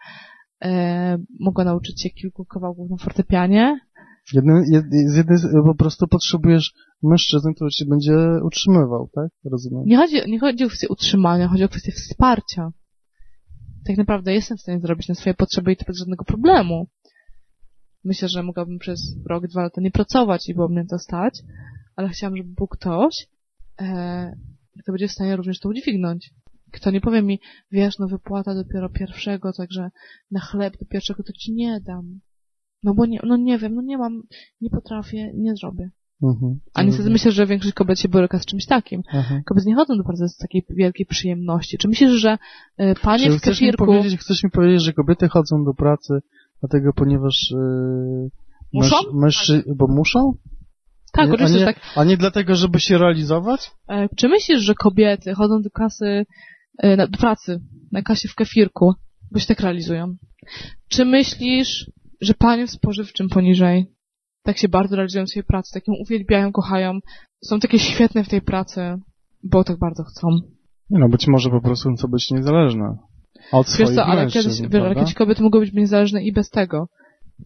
e, mogła nauczyć się kilku kawałków na fortepianie, Jedny, jed, z jednej, po prostu potrzebujesz mężczyzny, który cię będzie utrzymywał, tak? Rozumiem. Nie chodzi, nie chodzi o kwestię utrzymania, chodzi o kwestię wsparcia. Tak naprawdę jestem w stanie zrobić na swoje potrzeby i to bez żadnego problemu. Myślę, że mogłabym przez rok, dwa lata nie pracować i było mnie to stać, ale chciałam, żeby był ktoś, e, kto będzie w stanie również to udźwignąć. Kto nie powie mi, wiesz, no wypłata dopiero pierwszego, także na chleb do pierwszego to ci nie dam. No bo nie, no nie wiem, no nie mam, nie potrafię, nie zrobię. Mhm. A niestety myślę, że większość kobiet się boryka z czymś takim. Aha. Kobiety nie chodzą do pracy z takiej wielkiej przyjemności. Czy myślisz, że y, panie Czy w chcesz mi, kefirku... powiedzieć, chcesz mi powiedzieć, że kobiety chodzą do pracy dlatego, ponieważ yy, Muszą? mężczy, bo muszą? Tak, oczywiście, a nie, tak. A nie dlatego, żeby się realizować? E, Czy myślisz, że kobiety chodzą do kasy, na- do pracy, na kasie w kefirku, bo się tak realizują? Czy myślisz, że panie w spożywczym poniżej tak się bardzo realizują w swojej pracy, tak ją uwielbiają, kochają, są takie świetne w tej pracy, bo tak bardzo chcą? Nie no, być może po prostu chcą być niezależne. Od Wiesz swoich co, ale mężczyzn, kiedyś, wiesz, ale kiedyś kobiety mogły być niezależne i bez tego.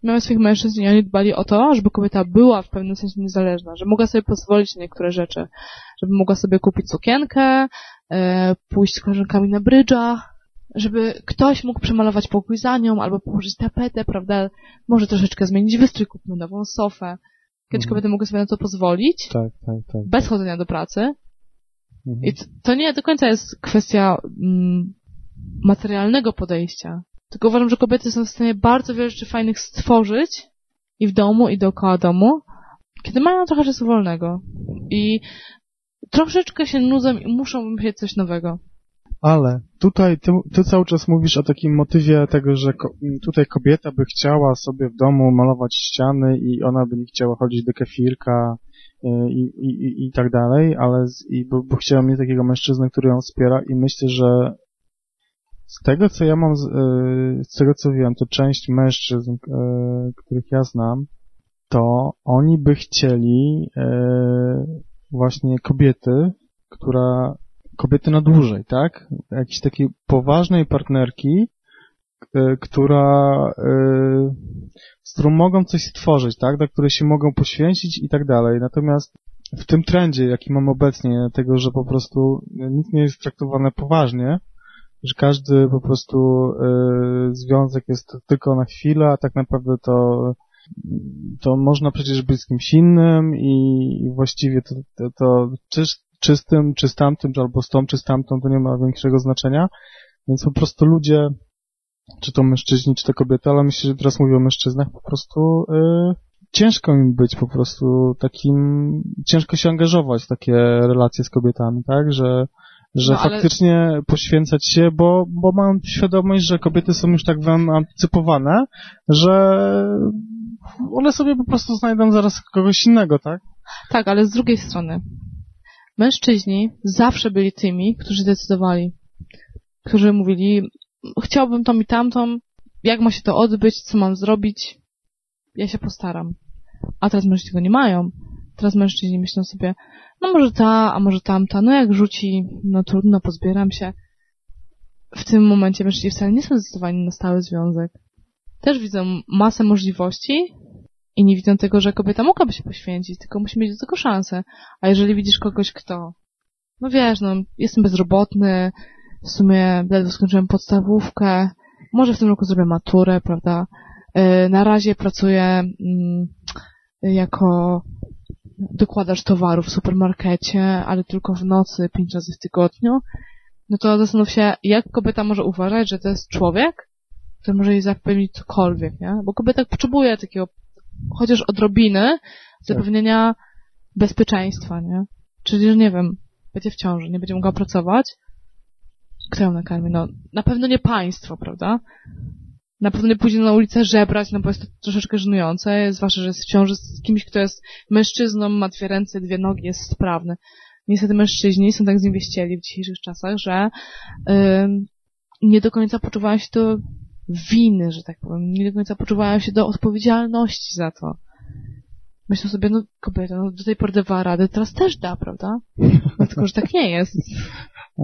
Miały swoich mężczyzn i oni dbali o to, żeby kobieta była w pewnym sensie niezależna, że mogła sobie pozwolić na niektóre rzeczy, żeby mogła sobie kupić sukienkę, e, pójść z koleżankami na brydżach, żeby ktoś mógł przemalować pokój za nią, albo położyć tapetę, prawda, może troszeczkę zmienić wystrój, kupmy nową sofę. Kiedyś Mhm. kobiety mogły sobie na to pozwolić, Tak, tak, tak. bez chodzenia do pracy, Mhm. i to nie do końca jest kwestia mm, materialnego podejścia. Tylko uważam, że kobiety są w stanie bardzo wiele rzeczy fajnych stworzyć i w domu, i dookoła domu, kiedy mają trochę czasu wolnego. I troszeczkę się nudzą i muszą wymyślić coś nowego. Ale tutaj ty, ty cały czas mówisz o takim motywie tego, że ko, tutaj kobieta by chciała sobie w domu malować ściany i ona by nie chciała chodzić do kefirka y, i, i, i, i tak dalej, ale z, i, bo, bo chciała mieć takiego mężczyznę, który ją wspiera i myślę, że z tego, co ja mam, z, y, z tego, co wiem, to część mężczyzn, y, których ja znam, to oni by chcieli właśnie kobiety, która kobiety na dłużej, tak? Jakiejś takiej poważnej partnerki, y, która, y, z którą mogą coś stworzyć, tak? Dla której się mogą poświęcić i tak dalej. Natomiast w tym trendzie, jaki mam obecnie, tego, że po prostu nic nie jest traktowane poważnie, że każdy po prostu y, związek jest tylko na chwilę, a tak naprawdę to to można przecież być z kimś innym i, właściwie to, to, to czy, czy z tym, czy z tamtym, czy albo z tą, czy z tamtą, to nie ma większego znaczenia. Więc po prostu ludzie, czy to mężczyźni, czy to kobiety, ale myślę, że teraz mówię o mężczyznach, po prostu y, ciężko im być po prostu takim, ciężko się angażować w takie relacje z kobietami, tak, że że no, ale... faktycznie poświęcać się, bo, bo mam świadomość, że kobiety są już tak wyantycypowane, że one sobie po prostu znajdą zaraz kogoś innego, tak? Tak, ale z drugiej strony mężczyźni zawsze byli tymi, którzy decydowali, którzy mówili, chciałbym tą i tamtą, jak ma się to odbyć, co mam zrobić, ja się postaram. A teraz mężczyźni go nie mają. Teraz mężczyźni myślą sobie, no może ta, a może tamta, no jak rzuci, no trudno, pozbieram się. W tym momencie mężczyźni wcale nie są zdecydowani na stały związek. Też widzą masę możliwości i nie widzą tego, że kobieta mogłaby się poświęcić, tylko musi mieć do tego szansę. A jeżeli widzisz kogoś, kto, no wiesz, no, jestem bezrobotny, w sumie ledwo skończyłem podstawówkę, może w tym roku zrobię maturę, prawda? E, na razie pracuję mm, jako dokładasz towaru w supermarkecie, ale tylko w nocy, pięć razy w tygodniu, no to zastanów się, jak kobieta może uważać, że to jest człowiek, który może jej zapewnić cokolwiek, nie? Bo kobieta potrzebuje takiego, chociaż odrobiny, zapewnienia bezpieczeństwa, nie? Czyli, że nie wiem, będzie w ciąży, nie będzie mogła pracować, kto ją nakarmi? No, na pewno nie państwo, prawda? na pewno nie pójdzie na ulicę żebrać, no bo jest to troszeczkę żenujące, zwłaszcza, że jest w ciąży z kimś, kto jest mężczyzną, ma dwie ręce, dwie nogi, jest sprawny. Niestety mężczyźni są tak zniewieścieli w dzisiejszych czasach, że nie do końca poczuwają się do winy, że tak powiem, nie do końca poczuwają się do odpowiedzialności za to. Myślę sobie, no kobieta, no do tej pory dawała radę, teraz też da, prawda? No, tylko, że tak nie jest.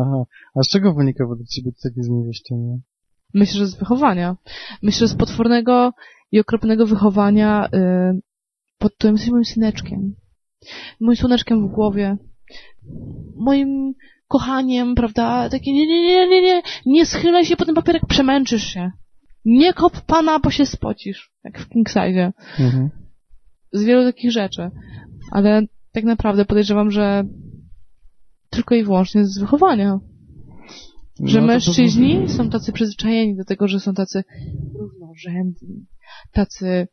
Aha. A z czego wynika według Ciebie takie zniewieścienie? Myślę, że z wychowania. Myślę, że z potwornego i okropnego wychowania y, pod którym jesteś moim syneczkiem. Moim słoneczkiem w głowie. Moim kochaniem, prawda? Takie nie, nie, nie, nie, nie, nie schylaj się po ten papierek, przemęczysz się. Nie kop pana, bo się spocisz. Jak w King Size. Mhm. Z wielu takich rzeczy. Ale tak naprawdę podejrzewam, że tylko i wyłącznie z wychowania. Że no, mężczyźni to... są tacy przyzwyczajeni do tego, że są tacy równorzędni, tacy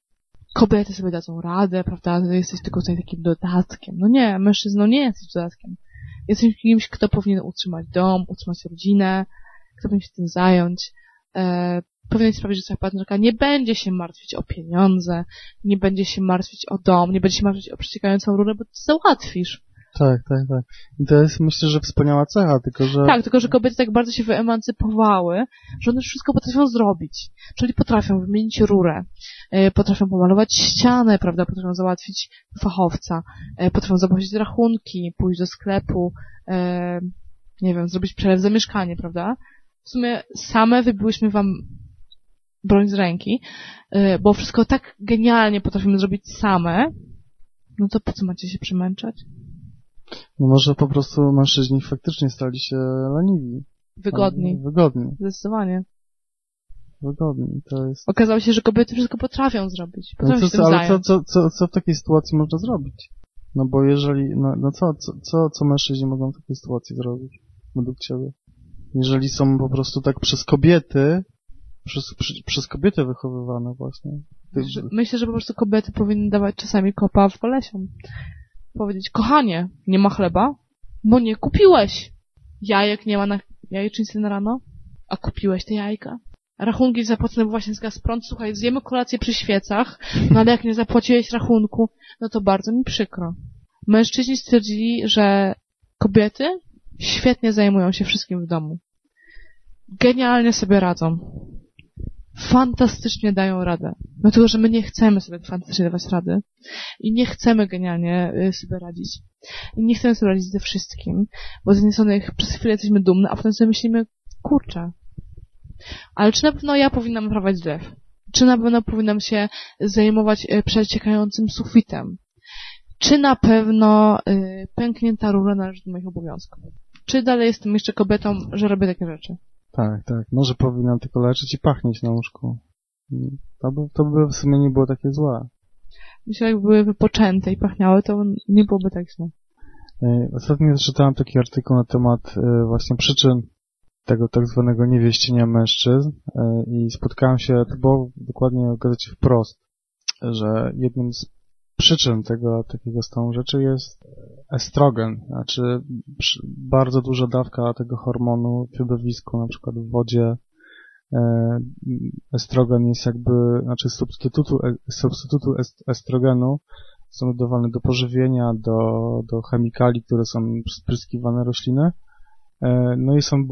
kobiety sobie dadzą radę, prawda, jesteś tylko tutaj takim dodatkiem. No nie, mężczyzną nie jesteś dodatkiem. Jesteś kimś, kto powinien utrzymać dom, utrzymać rodzinę, kto powinien się tym zająć, e, powinien sprawić, że twoja partnerka nie będzie się martwić o pieniądze, nie będzie się martwić o dom, nie będzie się martwić o przeciekającą rurę, bo ty załatwisz. Tak, tak, tak. I to jest myślę, że wspaniała cecha, tylko że... Tak, tylko że kobiety tak bardzo się wyemancypowały, że one wszystko potrafią zrobić. Czyli potrafią wymienić rurę, e, potrafią pomalować ścianę, prawda, potrafią załatwić fachowca, e, potrafią zapłacić rachunki, pójść do sklepu, e, nie wiem, zrobić przelew za mieszkanie, prawda? W sumie same wybiłyśmy wam broń z ręki, bo wszystko tak genialnie potrafimy zrobić same, no to po co macie się przemęczać? No może po prostu mężczyźni faktycznie stali się leniwi. Wygodni. Wygodni. Zdecydowanie. Wygodni, to jest... Okazało się, że kobiety wszystko potrafią zrobić. Potrafią no co, co, ale co, co, co, co w takiej sytuacji można zrobić? No bo jeżeli, no, no co, co, co, co mężczyźni mogą w takiej sytuacji zrobić? Według Ciebie? Jeżeli są po prostu tak przez kobiety, przez, przez, kobiety wychowywane właśnie. Myślę, że po prostu kobiety powinny dawać czasami kopa w kolesiom powiedzieć, kochanie, nie ma chleba, bo nie kupiłeś. Jajek nie ma na jajecznicy na rano, a kupiłeś te jajka. Rachunki zapłacone właśnie z Gazprom. Słuchaj, zjemy kolację przy świecach, no ale jak nie zapłaciłeś rachunku, no to bardzo mi przykro. Mężczyźni stwierdzili, że kobiety świetnie zajmują się wszystkim w domu. Genialnie sobie radzą fantastycznie dają radę. Dlatego, że my nie chcemy sobie fantastycznie dawać rady i nie chcemy genialnie y, sobie radzić. I nie chcemy sobie radzić ze wszystkim, bo z jednej strony przez chwilę jesteśmy dumne, a potem sobie myślimy, kurczę, ale czy na pewno ja powinnam prawać zlew? Czy na pewno powinnam się zajmować y, przeciekającym sufitem? Czy na pewno y, pęknięta rura należy do moich obowiązków? Czy dalej jestem jeszcze kobietą, że robię takie rzeczy? Tak, tak. Może powinnam tylko leczyć i pachnieć na łóżku. To by, to by w sumie nie było takie złe. Myślę, jakby były wypoczęte i pachniały, to nie byłoby tak źle. E, ostatnio czytałem taki artykuł na temat e, właśnie przyczyn tego tak zwanego niewieścienia mężczyzn e, i spotkałem się, to było dokładnie w gazecie wprost, że jednym z przyczyn tego takiego stanu rzeczy jest estrogen, znaczy bardzo duża dawka tego hormonu w środowisku, na przykład w wodzie. Estrogen jest jakby, znaczy substytutu, substytutu estrogenu są dodawane do pożywienia, do, do chemikali, które są spryskiwane rośliny. E, no i są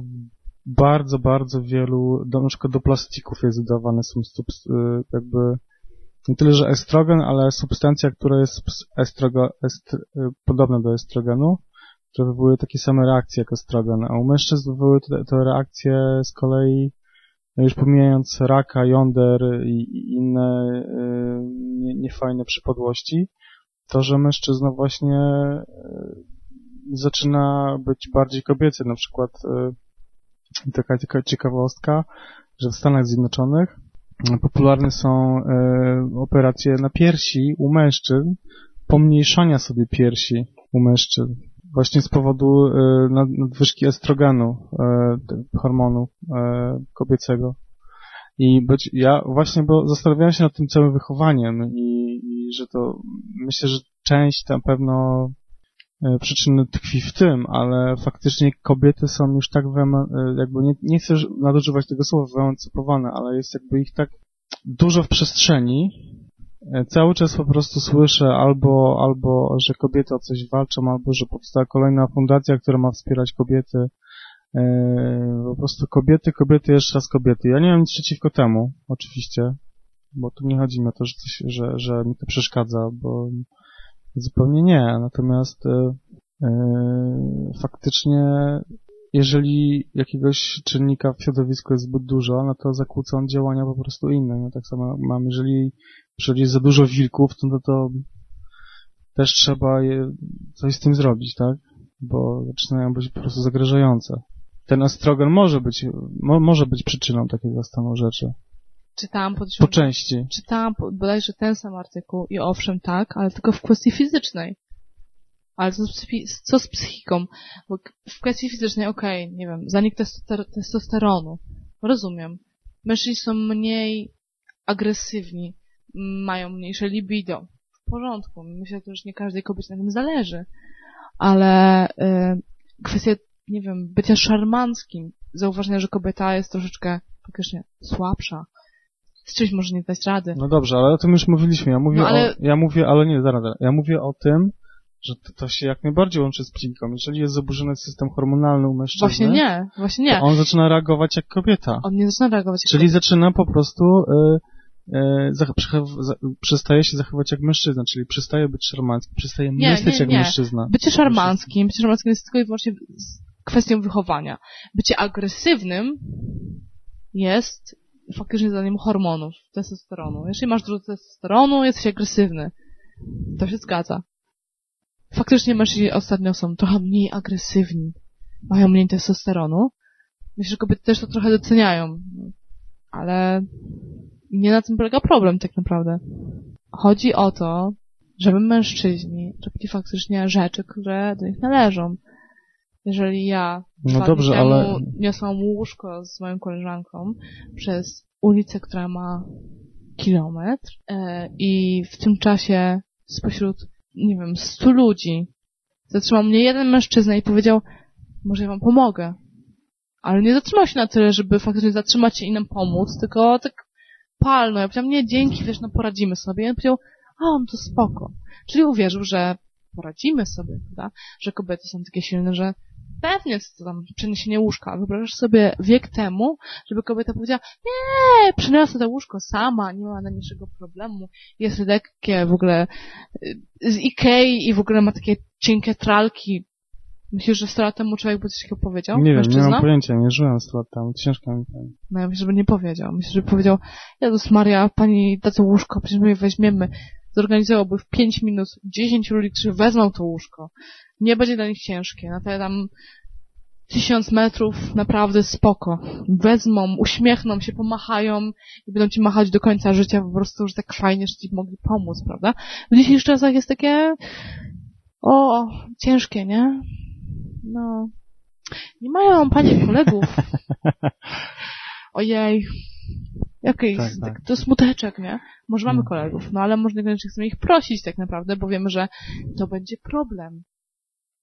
bardzo, bardzo wielu, na przykład do plastików jest dodawane są e, jakby nie tyle, że estrogen, ale substancja, która jest estrogo, est, e, podobna do estrogenu, które wywołuje takie same reakcje jak estrogen, a u mężczyzn wywołuje te, te reakcje z kolei już pomijając raka, jąder i, inne y, niefajne przypadłości, to, że mężczyzna właśnie e, zaczyna być bardziej kobiecy. Na przykład taka, taka ciekawostka, że w Stanach Zjednoczonych popularne są e, operacje na piersi u mężczyzn, pomniejszania sobie piersi u mężczyzn. Właśnie z powodu nadwyżki estrogenu, hormonu kobiecego. I być, ja właśnie, bo zastanawiałem się nad tym całym wychowaniem i, i że to, myślę, że część na pewno e, przyczyny tkwi w tym, ale faktycznie kobiety są już tak e, jakby nie, nie chcę nadużywać tego słowa wyemancypowane, ale jest jakby ich tak dużo w przestrzeni. E, cały czas po prostu słyszę albo, albo, że kobiety o coś walczą, albo, że powstała kolejna fundacja, która ma wspierać kobiety po prostu kobiety, kobiety, jeszcze raz kobiety. Ja nie mam nic przeciwko temu, oczywiście, bo tu nie chodzi mi o to, że, coś, że, że mi to przeszkadza, bo zupełnie nie. Natomiast yy, faktycznie, jeżeli jakiegoś czynnika w środowisku jest zbyt dużo, no to zakłóca on działania po prostu inne. No tak samo mam, jeżeli, jeżeli jest za dużo wilków, to, to, to też trzeba je, coś z tym zrobić, tak? Bo zaczynają być po prostu zagrażające ten estrogen może być, mo, może być przyczyną takiego stanu rzeczy. Czytałam pod po części. Czytałam bodajże ten sam artykuł i owszem tak, ale tylko w kwestii fizycznej. Ale co z, co z psychiką? Bo w kwestii fizycznej, okej, okay, nie wiem, zanik testosteronu. Rozumiem. Mężczyźni są mniej agresywni, mają mniejsze libido. W porządku. Myślę, że też nie każdej kobiecie na tym zależy. Ale y, kwestia nie wiem, bycia szarmanckim, zauważenia, że kobieta jest troszeczkę faktycznie słabsza, z czymś może nie dać rady. No dobrze, ale o tym już mówiliśmy. Ja mówię, no, ale... o, ja mówię, ale nie, zaraz, zaraz. Ja mówię o tym, że to, to, się jak najbardziej łączy z psychiką. Jeżeli jest zaburzony system hormonalny u mężczyzny... Właśnie nie, właśnie nie. on zaczyna reagować jak kobieta. On nie zaczyna reagować jak Czyli kobieta. zaczyna po prostu... Y, y, przestaje się zachowywać jak mężczyzna, czyli przestaje być szarmancki, przestaje nie, myśleć nie, nie. jak mężczyzna. Bycie szarmanckim, bycie szarmanckim jest tylko i wyłącznie kwestią wychowania. Bycie agresywnym jest faktycznie zadaniem hormonów, testosteronu. Jeśli masz dużo testosteronu, jesteś agresywny. To się zgadza. Faktycznie mężczyźni ostatnio są trochę mniej agresywni. Mają mniej testosteronu. Myślę, że kobiety też to trochę doceniają. Ale nie na tym polega problem tak naprawdę. Chodzi o to, żeby mężczyźni robili faktycznie rzeczy, które do nich należą. Jeżeli ja no dobrze, temu ale... niosłam łóżko z moją koleżanką przez ulicę, która ma kilometr e, i w tym czasie spośród, nie wiem, stu ludzi zatrzymał mnie jeden mężczyzna i powiedział, może ja wam pomogę. Ale nie zatrzymał się na tyle, żeby faktycznie zatrzymać się i nam pomóc, tylko tak palno. Ja powiedziałam, nie, dzięki, wiesz, no poradzimy sobie. I on powiedział, a on to spoko. Czyli uwierzył, że poradzimy sobie, prawda? Że kobiety są takie silne, że pewnie to tam przeniesienie łóżka. Wyobrażasz sobie wiek temu, żeby kobieta powiedziała, nie, przeniosę to łóżko sama, nie ma najmniejszego problemu, jest lekkie w ogóle y, z Ikei i w ogóle ma takie cienkie tralki. Myślisz, że 100 lat temu człowiek by coś takiego powiedział? Nie wiem, Mężczyzna? nie mam pojęcia, nie żyłem 100 lat temu, ciężko mi. No ja myślę, żeby nie powiedział. Myślę, żeby powiedział, Jezus Maria, pani da to łóżko, przecież my je weźmiemy. Zorganizowałby w 5 minut 10 ludzi, którzy wezmą to łóżko nie będzie dla nich ciężkie. To ja tam tysiąc metrów, naprawdę spoko. Wezmą, uśmiechną się, pomachają i będą ci machać do końca życia po prostu, że tak fajnie, że ci mogli pomóc, prawda? W dzisiejszych czasach jest takie, o, ciężkie, nie? No. Nie mają panie kolegów. Ojej. Tak, tak, tak. to smuteczek, nie? Może mamy Mm. kolegów, no ale może niekoniecznie chcemy ich prosić tak naprawdę, bo wiemy, że to będzie problem.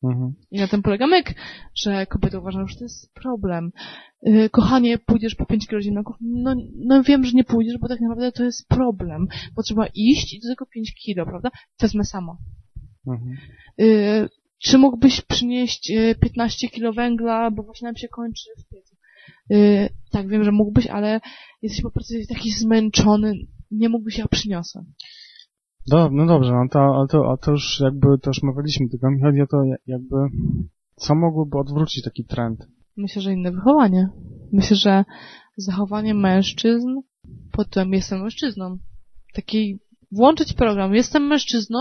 Mhm. I na tym polega myk, że kobiety uważają, że to jest problem. Yy, kochanie, pójdziesz po 5 kilo ziemniaków? No, no wiem, że nie pójdziesz, bo tak naprawdę to jest problem. Bo trzeba iść i do tego 5 kilo, prawda? Wezmę sama. Mhm. Yy, czy mógłbyś przynieść yy, 15 kilo węgla, bo właśnie nam się kończy w piecu? Yy, tak, wiem, że mógłbyś, ale jesteś po prostu taki zmęczony. Nie mógłbyś, ja przyniosę. Do, no dobrze, no to, ale to, ale to już jakby, to już mówiliśmy, tylko mi chodzi o to jakby, co mogłoby odwrócić taki trend? Myślę, że inne wychowanie. Myślę, że zachowanie mężczyzn pod tym jestem mężczyzną. Taki włączyć program, jestem mężczyzną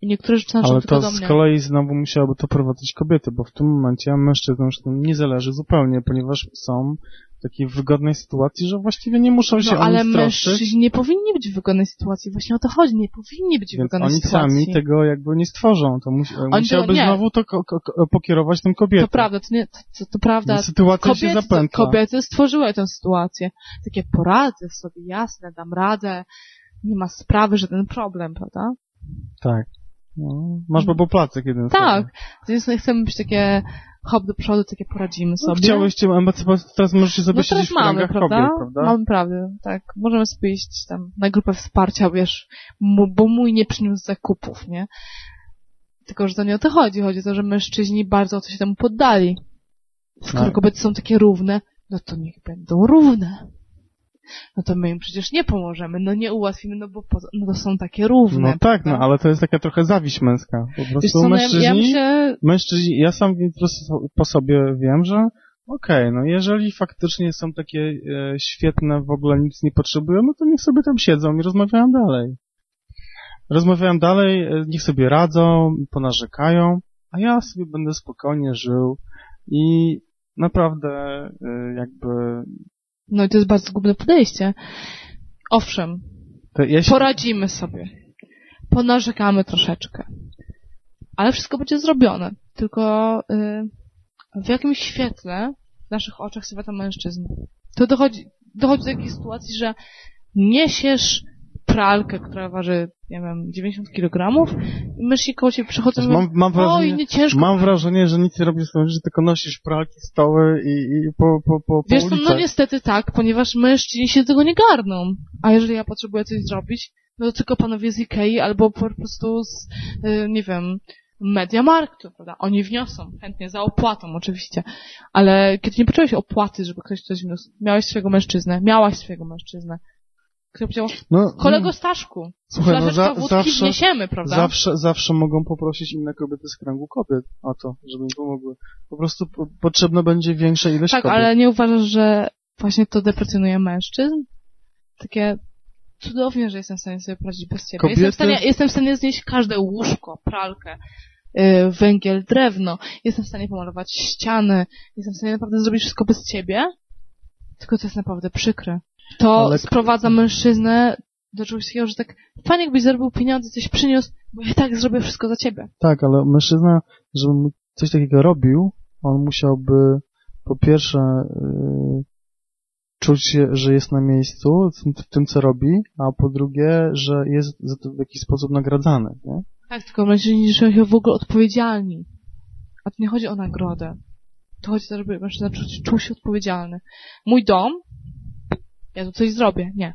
i niektóre rzeczy należą Ale to do z kolei znowu musiałaby to prowadzić kobiety, bo w tym momencie mężczyznom już nie zależy zupełnie, ponieważ są takiej wygodnej sytuacji, że właściwie nie muszą się No ale troszczyć, mężczyźni nie powinni być w wygodnej sytuacji. Właśnie o to chodzi. Nie powinni być w więc wygodnej oni sytuacji. sami tego jakby nie stworzą. To musi, musiałby nie. znowu to pokierować tą kobietą. To prawda, to, nie, to, to, to prawda. Sytuacja się Kobiety, zapętla. kobiety stworzyły tę sytuację. Takie poradzę sobie, jasne, dam radę. Nie ma sprawy, żaden problem, prawda? Tak. No, masz babo placek jeden. Tak. Więc nie chcemy być takie hop do przodu, takie poradzimy No, sobie. chciałeś cię emancypować, teraz możecie sobie No siedzieć w mamy, prawda? kobiet, prawda? Mamy prawdę, tak. Możemy sobie iść tam na grupę wsparcia, wiesz, bo mój nie przyniósł zakupów, nie? Tylko, że to nie o to chodzi. Chodzi o to, że mężczyźni bardzo o to się temu poddali. Skoro Tak. kobiety są takie równe, no to niech będą równe. No to my im przecież nie pomożemy, no nie ułatwimy, no bo po, no to są takie równe. No tak, no prawda? ale to jest taka trochę zawiść męska. Po prostu co, no ja, mężczyźni, ja myślę, mężczyźni, ja sam po sobie wiem, że okej, no jeżeli faktycznie są takie e, świetne, w ogóle nic nie potrzebują, no to niech sobie tam siedzą i rozmawiają dalej. Rozmawiają dalej, e, niech sobie radzą, ponarzekają, a ja sobie będę spokojnie żył i naprawdę e, jakby no i to jest bardzo zgubne podejście. Owszem, poradzimy sobie. Ponarzekamy troszeczkę. Ale wszystko będzie zrobione. Tylko y, w jakimś świetle w naszych oczach świata mężczyzn. To dochodzi, dochodzi do takiej sytuacji, że niesiesz pralkę, która waży, nie wiem, 90 kg i mężczyźni koło ciebie przychodzą i mówią, mam, mam wrażenie, nie ciężko. Mam wrażenie, że nic nie robisz w swoim życiu, tylko nosisz pralki, stoły i, i po, po, po, po Wiesz co, no niestety tak, ponieważ mężczyźni się tego nie garną. A jeżeli ja potrzebuję coś zrobić, no to tylko panowie z Ikei albo po prostu z, y, nie wiem, Mediamarktu, prawda? Oni wniosą, chętnie, za opłatą oczywiście. Ale kiedy nie poczułeś opłaty, żeby ktoś coś wniósł, miałeś swojego mężczyznę, miałaś swojego mężczyznę, który powiedział, No, kolego Staszku, Słuchaj, no za- zawsze- wniesiemy, prawda? Zawsze, zawsze mogą poprosić inne kobiety z kręgu kobiet o to, żeby im pomogły. Po prostu po, potrzebna będzie większa ilość Tak, kobiet. ale nie uważasz, że właśnie to deprecjonuje mężczyzn? Takie cudownie, że jestem w stanie sobie poradzić bez ciebie. Kobiety- Jestem, w stanie, jestem w stanie znieść każde łóżko, pralkę, yy, węgiel, drewno. Jestem w stanie pomalować ściany. Jestem w stanie naprawdę zrobić wszystko bez ciebie. Tylko to jest naprawdę przykre. To Ale- sprowadza mężczyznę do czegoś takiego, że tak fajnie jakbyś zarobił pieniądze, coś przyniósł, bo ja tak zrobię wszystko za ciebie. Tak, ale mężczyzna, żeby coś takiego robił, on musiałby po pierwsze yy, czuć się, że jest na miejscu w tym, w tym, co robi, a po drugie, że jest za to w jakiś sposób nagradzany, nie? Tak, tylko mężczyźni czują się w ogóle odpowiedzialni. A tu nie chodzi o nagrodę. To chodzi o to, żeby mężczyzna czuł, czuł się odpowiedzialny. Mój dom, ja tu coś zrobię. Nie.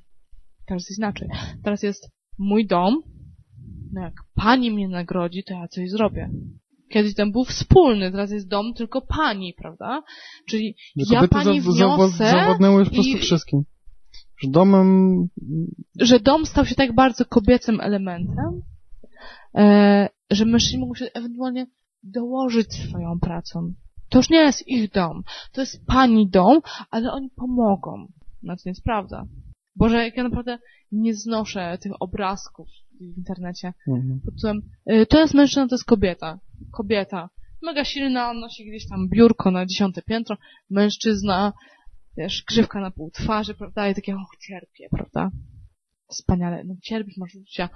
Teraz jest inaczej. Teraz jest mój dom, no jak pani mnie nagrodzi, to ja coś zrobię. Kiedyś ten był wspólny, teraz jest dom tylko pani, prawda? Czyli ja pani za- zawo- wniosę, po prostu i- wszystkim. Że domem że dom stał się tak bardzo kobiecym elementem, e, że mężczyźni mogą się ewentualnie dołożyć swoją pracą. To już nie jest ich dom, to jest pani dom, ale oni pomogą. No to nie jest prawda. Boże, jak ja naprawdę nie znoszę tych obrazków w internecie mhm. pod tytułem y, to jest mężczyzna, to jest kobieta. Kobieta. mega silna, nosi gdzieś tam biurko na dziesiąte piętro, mężczyzna, wiesz, grzywka na pół twarzy, prawda, i takie, och, cierpię, prawda. Wspaniale, no cierpisz, masz uczucia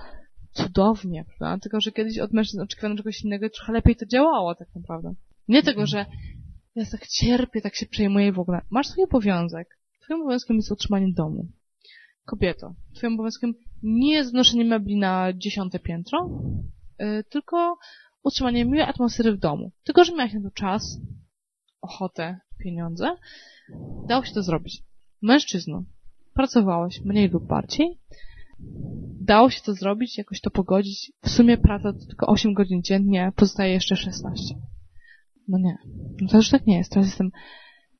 cudownie, prawda, tylko, że kiedyś od mężczyzn oczekiwano czegoś innego, trochę lepiej to działało, tak naprawdę. Nie tego, że ja tak cierpię, tak się przejmuję w ogóle. Masz swój obowiązek. Twoim obowiązkiem jest utrzymanie domu. Kobieto, twoim obowiązkiem nie jest wnoszenie mebli na dziesiąte piętro, yy, tylko utrzymanie miłej atmosfery w domu. Tylko, że miałeś na to czas, ochotę, pieniądze, dało się to zrobić. Mężczyzno, pracowałeś mniej lub bardziej, dało się to zrobić, jakoś to pogodzić. W sumie praca to tylko 8 godzin dziennie, pozostaje jeszcze 16. No nie. No to już tak nie jest. Teraz jestem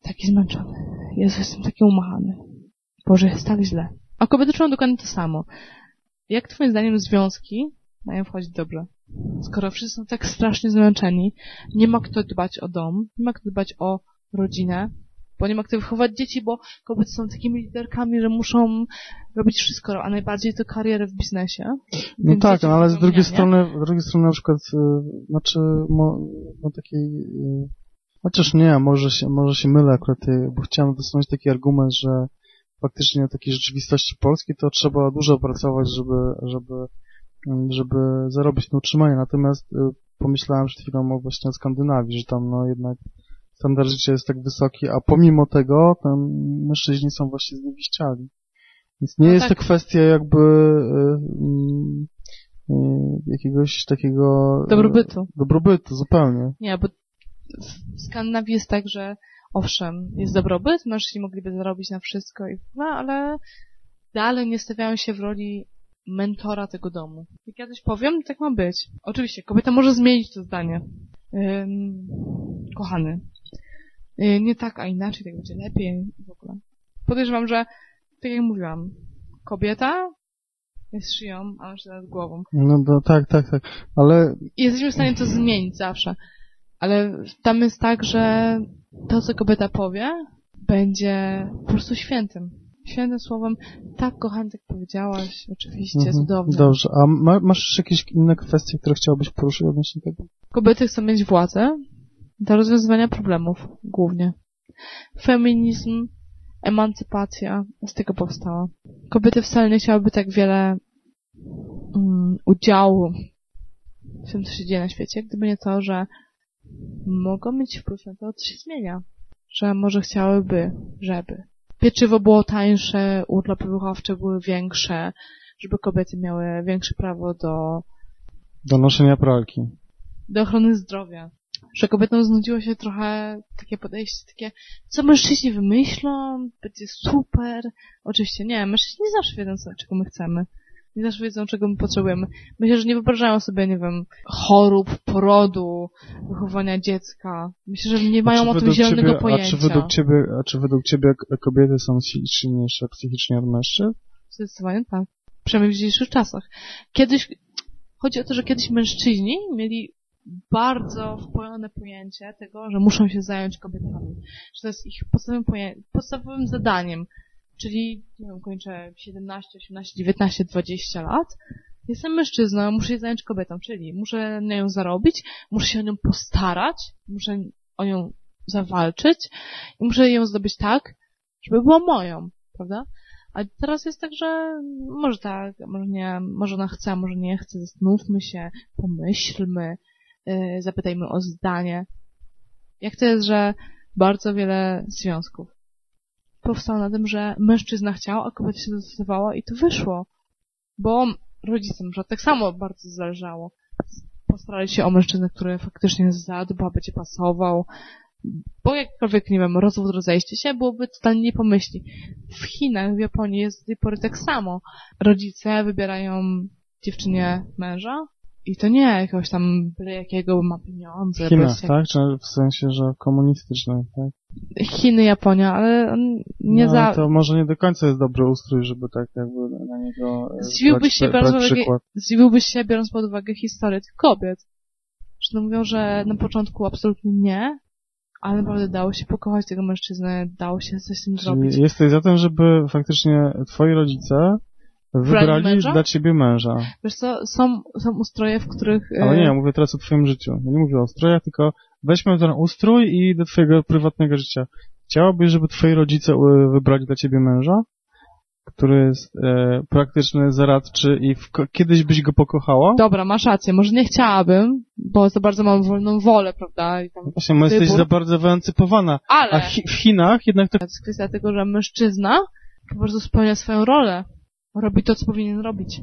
taki zmęczony. Jezu, jestem taki umachany. Boże, jest tak źle. A kobiety czują dokładnie to samo. Jak twoim zdaniem związki mają wchodzić dobrze? Skoro wszyscy są tak strasznie zmęczeni, nie ma kto dbać o dom, nie ma kto dbać o rodzinę, bo nie ma kto wychować dzieci, bo kobiety są takimi liderkami, że muszą robić wszystko, a najbardziej to karierę w biznesie. No tak, no, ale z drugiej strony, z drugiej strony na przykład, y, znaczy, mo, no takiej, y, chociaż nie, może się, może się mylę akurat, y, bo chciałem wysunąć taki argument, że faktycznie na takiej rzeczywistości polskiej to trzeba dużo pracować, żeby, żeby, y, żeby zarobić na utrzymanie. Natomiast y, pomyślałem przed chwilą o właśnie o Skandynawii, że tam no jednak standard życia jest tak wysoki, a pomimo tego tam mężczyźni są właśnie zniewiściali. Więc nie No jest tak. to kwestia jakby y, mm, jakiegoś takiego Dobrobytu. dobrobytu zupełnie. Nie, bo w Skandynawii jest tak, że owszem, jest dobrobyt, mężczyźni mogliby zarobić na wszystko, i, no, ale dalej nie stawiają się w roli mentora tego domu. Jak ja coś powiem, tak ma być. Oczywiście, kobieta może zmienić to zdanie. Ym, kochany, yy, nie tak, a inaczej, tak będzie lepiej w ogóle. Podejrzewam, że, tak jak mówiłam, kobieta jest szyją, a mężczyzna jest głową. No to, tak, tak, tak. Ale I jesteśmy w stanie to zmienić zawsze. Ale tam jest tak, że to, co kobieta powie, będzie po prostu świętym. Świętym słowem, tak kochany, tak powiedziałaś, oczywiście, mhm, cudownie. dobrze. A ma, masz jeszcze jakieś inne kwestie, które chciałabyś poruszyć odnośnie tego? Kobiety chcą mieć władzę do rozwiązywania problemów, głównie. Feminizm, emancypacja z tego powstała. Kobiety wcale nie chciałyby tak wiele mm, udziału w tym, co się dzieje na świecie, gdyby nie to, że mogą mieć wpływ na to, co się zmienia. Że może chciałyby, żeby pieczywo było tańsze, urlopy wychowawcze były większe, żeby kobiety miały większe prawo do Do noszenia pralki. do ochrony zdrowia. Że kobietom znudziło się trochę takie podejście, takie, co mężczyźni wymyślą, będzie super. Oczywiście nie, mężczyźni nie zawsze wiedzą, co, czego my chcemy. Nie zawsze wiedzą, czego my potrzebujemy. Myślę, że nie wyobrażają sobie, nie wiem, chorób, porodu, wychowania dziecka. Myślę, że nie mają o tym zielonego ciebie, pojęcia. A czy według ciebie, a czy według ciebie kobiety są si- silniejsze psychicznie od mężczyzn? Zdecydowanie tak. Przynajmniej w dzisiejszych czasach. Kiedyś, chodzi o to, że kiedyś mężczyźni mieli bardzo wpojone pojęcie tego, że muszą się zająć kobietami. Że to jest ich podstawowym, podstawowym zadaniem. Czyli, nie wiem, kończę 17, 18, 19, 20 lat. Jestem mężczyzną, muszę się zająć kobietą, czyli muszę na nią zarobić, muszę się o nią postarać, muszę o nią zawalczyć i muszę ją zdobyć tak, żeby była moją, prawda? A teraz jest tak, że może tak, może nie, może ona chce, może nie chce, zastanówmy się, pomyślmy, yy, zapytajmy o zdanie. Jak to jest, że bardzo wiele związków powstało na tym, że mężczyzna chciał, a kobieta się zdecydowała i to wyszło. Bo rodzicom, że tak samo bardzo zależało. Postarali się o mężczyznę, który faktycznie zadba, będzie pasował, bo jakkolwiek, nie wiem, rozwód, rozejście się byłoby totalnie nie pomyśli. W Chinach, w Japonii jest do tej pory tak samo. Rodzice wybierają dziewczynie męża i to nie jakiegoś tam byle jakiego ma pieniądze. W Chinach, jak- tak? Czy w sensie, że komunistyczne, tak? Chiny, Japonia, ale on nie no, za... to może nie do końca jest dobry ustrój, żeby tak jakby na niego e, Zdziwiłbyś się, biorąc pod uwagę, zdziwiłbyś się, biorąc pod uwagę historię tych kobiet. Że mówią, że na początku absolutnie nie, ale naprawdę dało się pokochać tego mężczyznę, dało się coś z tym zrobić. Czyli jesteś za tym, żeby faktycznie twoi rodzice wybrali dla ciebie męża. Wiesz co, są, są ustroje, w których... e, Ale nie, ja mówię teraz o twoim życiu. Ja nie mówię o ustrojach, tylko weźmy ten ustrój i do twojego prywatnego życia. Chciałabyś, żeby twoi rodzice e, wybrali dla ciebie męża? Który jest e, praktyczny, zaradczy i w, kiedyś byś go pokochała? Dobra, masz rację. Może nie chciałabym, bo za bardzo mam wolną wolę, prawda? I tam Właśnie, bo jesteś za bardzo wyancypowana. Ale... A chi- w Chinach jednak to... To jest kwestia tego, że mężczyzna po prostu spełnia swoją rolę. Robi to, co powinien robić.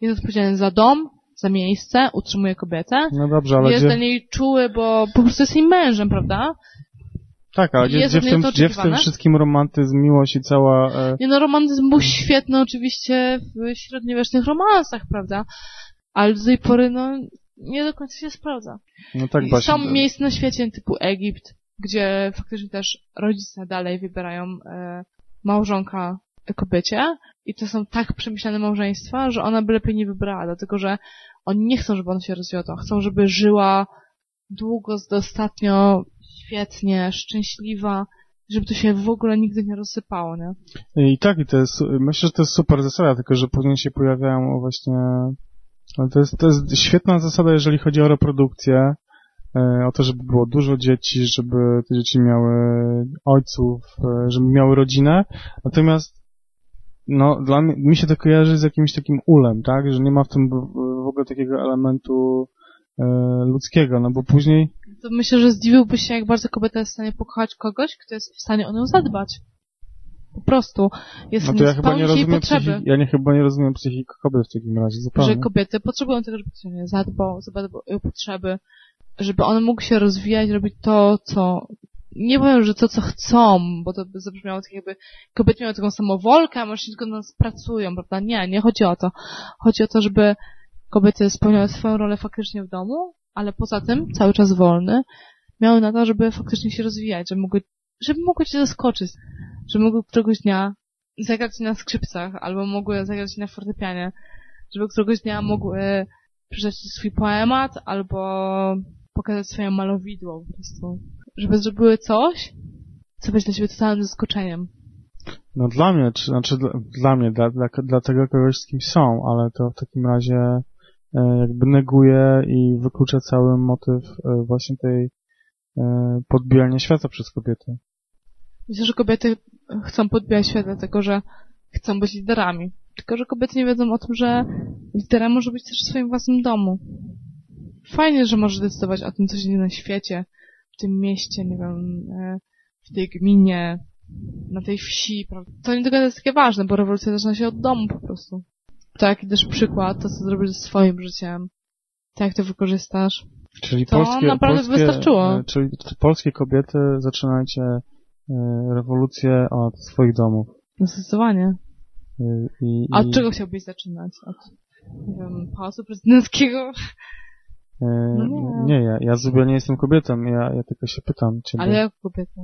Jest odpowiedzialny za dom, za miejsce, utrzymuje kobietę. No dobrze, ale jest gdzie... dla niej czuły, bo po prostu jest jej mężem, prawda? Tak, ale gdzie, gdzie, w tym, gdzie w tym wszystkim romantyzm, miłość i cała... E, Nie no, romantyzm był świetny oczywiście w średniowiecznych romansach, prawda? Ale do tej pory, no, nie do końca się sprawdza. no tak właśnie. Są miejsca na świecie typu Egipt, gdzie faktycznie też rodzice dalej wybierają e, małżonka kobiecie i to są tak przemyślane małżeństwa, że ona by lepiej nie wybrała, dlatego że oni nie chcą, żeby ona się rozwiodła. Chcą, żeby żyła długo, dostatnio, świetnie, szczęśliwa, żeby to się w ogóle nigdy nie rozsypało, nie? I tak, i to jest, myślę, że to jest super zasada, tylko że później się pojawiają właśnie, to jest, to jest świetna zasada, jeżeli chodzi o reprodukcję, e, o to, żeby było dużo dzieci, żeby te dzieci miały ojców, e, żeby miały rodzinę, natomiast no, dla mnie, mi się to kojarzy z jakimś takim ulem, tak, że nie ma w tym w ogóle takiego elementu e, ludzkiego, no bo później To myślę, że zdziwiłby się, jak bardzo kobieta jest w stanie pokochać kogoś, kto jest w stanie o nią zadbać. Po prostu jest no to ja chyba nie rozumiem potrzeby. ja nie, chyba nie rozumiem psychiki kobiet w takim razie, zupełnie. że kobiety potrzebują tego, żeby ktoś o nie zadbał, zadbał o jej potrzeby, żeby on mógł się rozwijać, robić to, co nie powiem, że to, co chcą, bo to by zabrzmiało tak jakby kobiety miały taką samowolkę, a mężczyźni tylko na nas pracują, prawda? Nie, nie chodzi o to. Chodzi o to, żeby kobiety spełniały swoją rolę faktycznie w domu, ale poza tym, cały czas wolny, miały na to, żeby faktycznie się rozwijać, żeby mogły, żeby mogły cię zaskoczyć, żeby mogły któregoś dnia zagrać na skrzypcach, albo mogły zagrać na fortepianie, żeby któregoś dnia mogły przeczytać swój poemat, albo pokazać swoje malowidło po prostu. Żeby zrobiły coś, co będzie dla ciebie totalnym zaskoczeniem. No dla mnie, czy, znaczy dla, dla mnie, dla, dla, dla tego kogoś, z kim są, ale to w takim razie e, jakby neguje i wyklucza cały motyw e, właśnie tej e, podbijania świata przez kobiety. Myślę, że kobiety chcą podbijać świat dlatego, że chcą być liderami. Tylko, że kobiety nie wiedzą o tym, że liderem może być też w swoim własnym domu. Fajnie, że może decydować o tym, co się dzieje na świecie, w tym mieście, nie wiem, e, w tej gminie, na tej wsi, prawda? To nie tylko jest takie ważne, bo rewolucja zaczyna się od domu po prostu. Taki też przykład, to co zrobisz ze swoim życiem, tak jak to wykorzystasz. Czyli To polskie, naprawdę polskie, wystarczyło. e, Czyli polskie kobiety zaczynajcie rewolucję od swoich domów. Zdecydowanie. E, I, A i, od czego chciałbyś zaczynać? Od, nie wiem, pałacu prezydenckiego? No nie. nie, ja, ja zupełnie nie jestem kobietą, ja, ja tylko się pytam ciebie. Ale jako kobieta.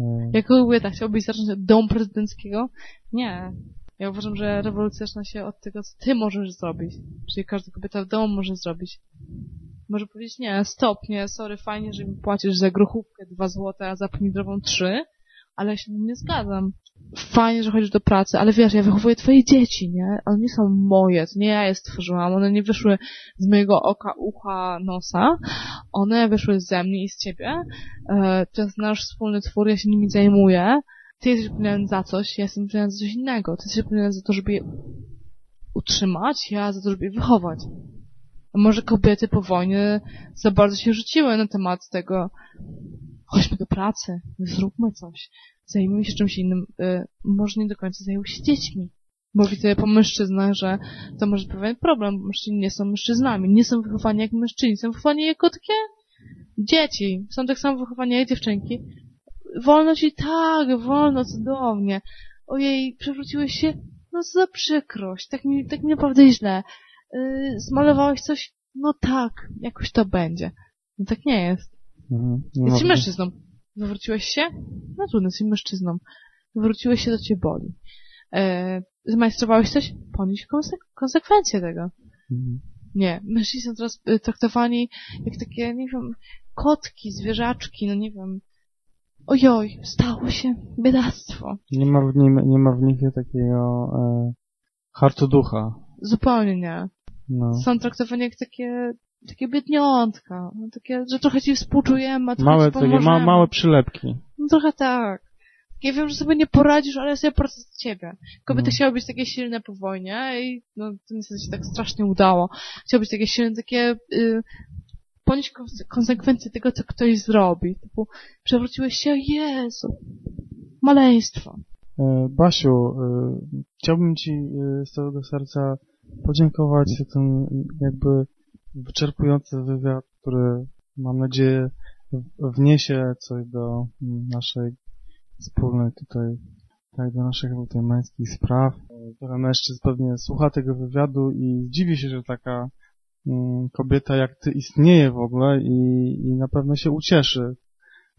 E, Jako kobieta chciałbyś zacząć od domu prezydenckiego? Nie. Ja uważam, że rewolucja zaczyna się od tego, co ty możesz zrobić. Czyli każda kobieta w domu może zrobić. Może powiedzieć, nie, stop, nie, sorry, fajnie, że mi płacisz za grochówkę dwa złote, a za pomidorową trzy, ale ja się nie zgadzam. Fajnie, że chodzisz do pracy, ale wiesz, ja wychowuję twoje dzieci, nie? One nie są moje, to nie ja je stworzyłam, one nie wyszły z mojego oka, ucha, nosa, one wyszły ze mnie i z ciebie. E, to jest nasz wspólny twór, ja się nimi zajmuję. Ty jesteś odpowiedzialny za coś, ja jestem odpowiedzialny za coś innego. Ty jesteś odpowiedzialny za to, żeby je utrzymać, ja za to, żeby je wychować. A może kobiety po wojnie za bardzo się rzuciły na temat tego, chodźmy do pracy, zróbmy coś, zajmijmy się czymś innym. Y, może nie do końca zajęły się dziećmi. Bo widzę po mężczyznach, że to może być pewien problem, bo mężczyźni nie są mężczyznami, nie są wychowani jak mężczyźni, są wychowani jako takie dzieci. Są tak samo wychowani jak dziewczynki. Wolno ci tak, wolno, cudownie. Ojej, przewróciłeś się? No co za przykrość, tak mi, tak mi naprawdę źle. Yy, zmalowałeś coś? No tak, jakoś to będzie. No tak nie jest. mhm, Jesteś mężczyzną. Wywróciłeś się? No trudno, jesteś mężczyzną. Wywróciłeś się, to cię boli. E, zmajstrowałeś coś? Ponieś konsek- konsekwencje tego. Mhm. Nie, mężczyźni są teraz y, traktowani jak takie, nie wiem, kotki, zwierzaczki, no nie wiem. Ojoj, stało się biedactwo. Nie ma w nim, nie ma w nich takiego e, hartu ducha. Zupełnie nie. No. Są traktowani jak takie takie biedniątka, no, takie, że trochę ci współczujemy, a trochę Małe, takie ma, małe przylepki. No trochę tak. Ja wiem, że sobie nie poradzisz, ale ja sobie poradzę za ciebie. Kobiety No. chciały być takie silne po wojnie i no, to niestety się tak strasznie udało. Chciały być takie silne, takie y, ponieść konse- konsekwencje tego, co ktoś zrobi. Typu, przewróciłeś się, Jezu, maleństwo. E, Basiu, e, chciałbym Ci e, z całego serca podziękować za ten jakby wyczerpujący wywiad, który mam nadzieję wniesie coś do naszej wspólnej tutaj, tak, do naszych tutaj męskich spraw. Wiele mężczyzn pewnie słucha tego wywiadu i dziwi się, że taka mm, kobieta jak Ty istnieje w ogóle i, i na pewno się ucieszy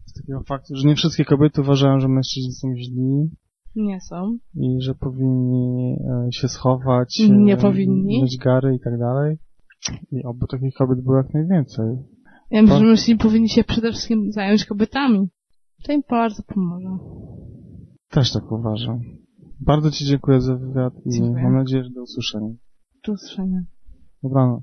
z takiego faktu, że nie wszystkie kobiety uważają, że mężczyźni są źli, Nie są. i że powinni e, się schować, Nie e, powinni. mieć gary i tak dalej. I oby takich kobiet było jak najwięcej. Ja myślę, że mężczyźni powinni się przede wszystkim zająć kobietami. To im bardzo pomoże. Też tak uważam. Bardzo Ci dziękuję za wywiad i Dziękuję. mam nadzieję, że do usłyszenia. Do usłyszenia. Dobranoc.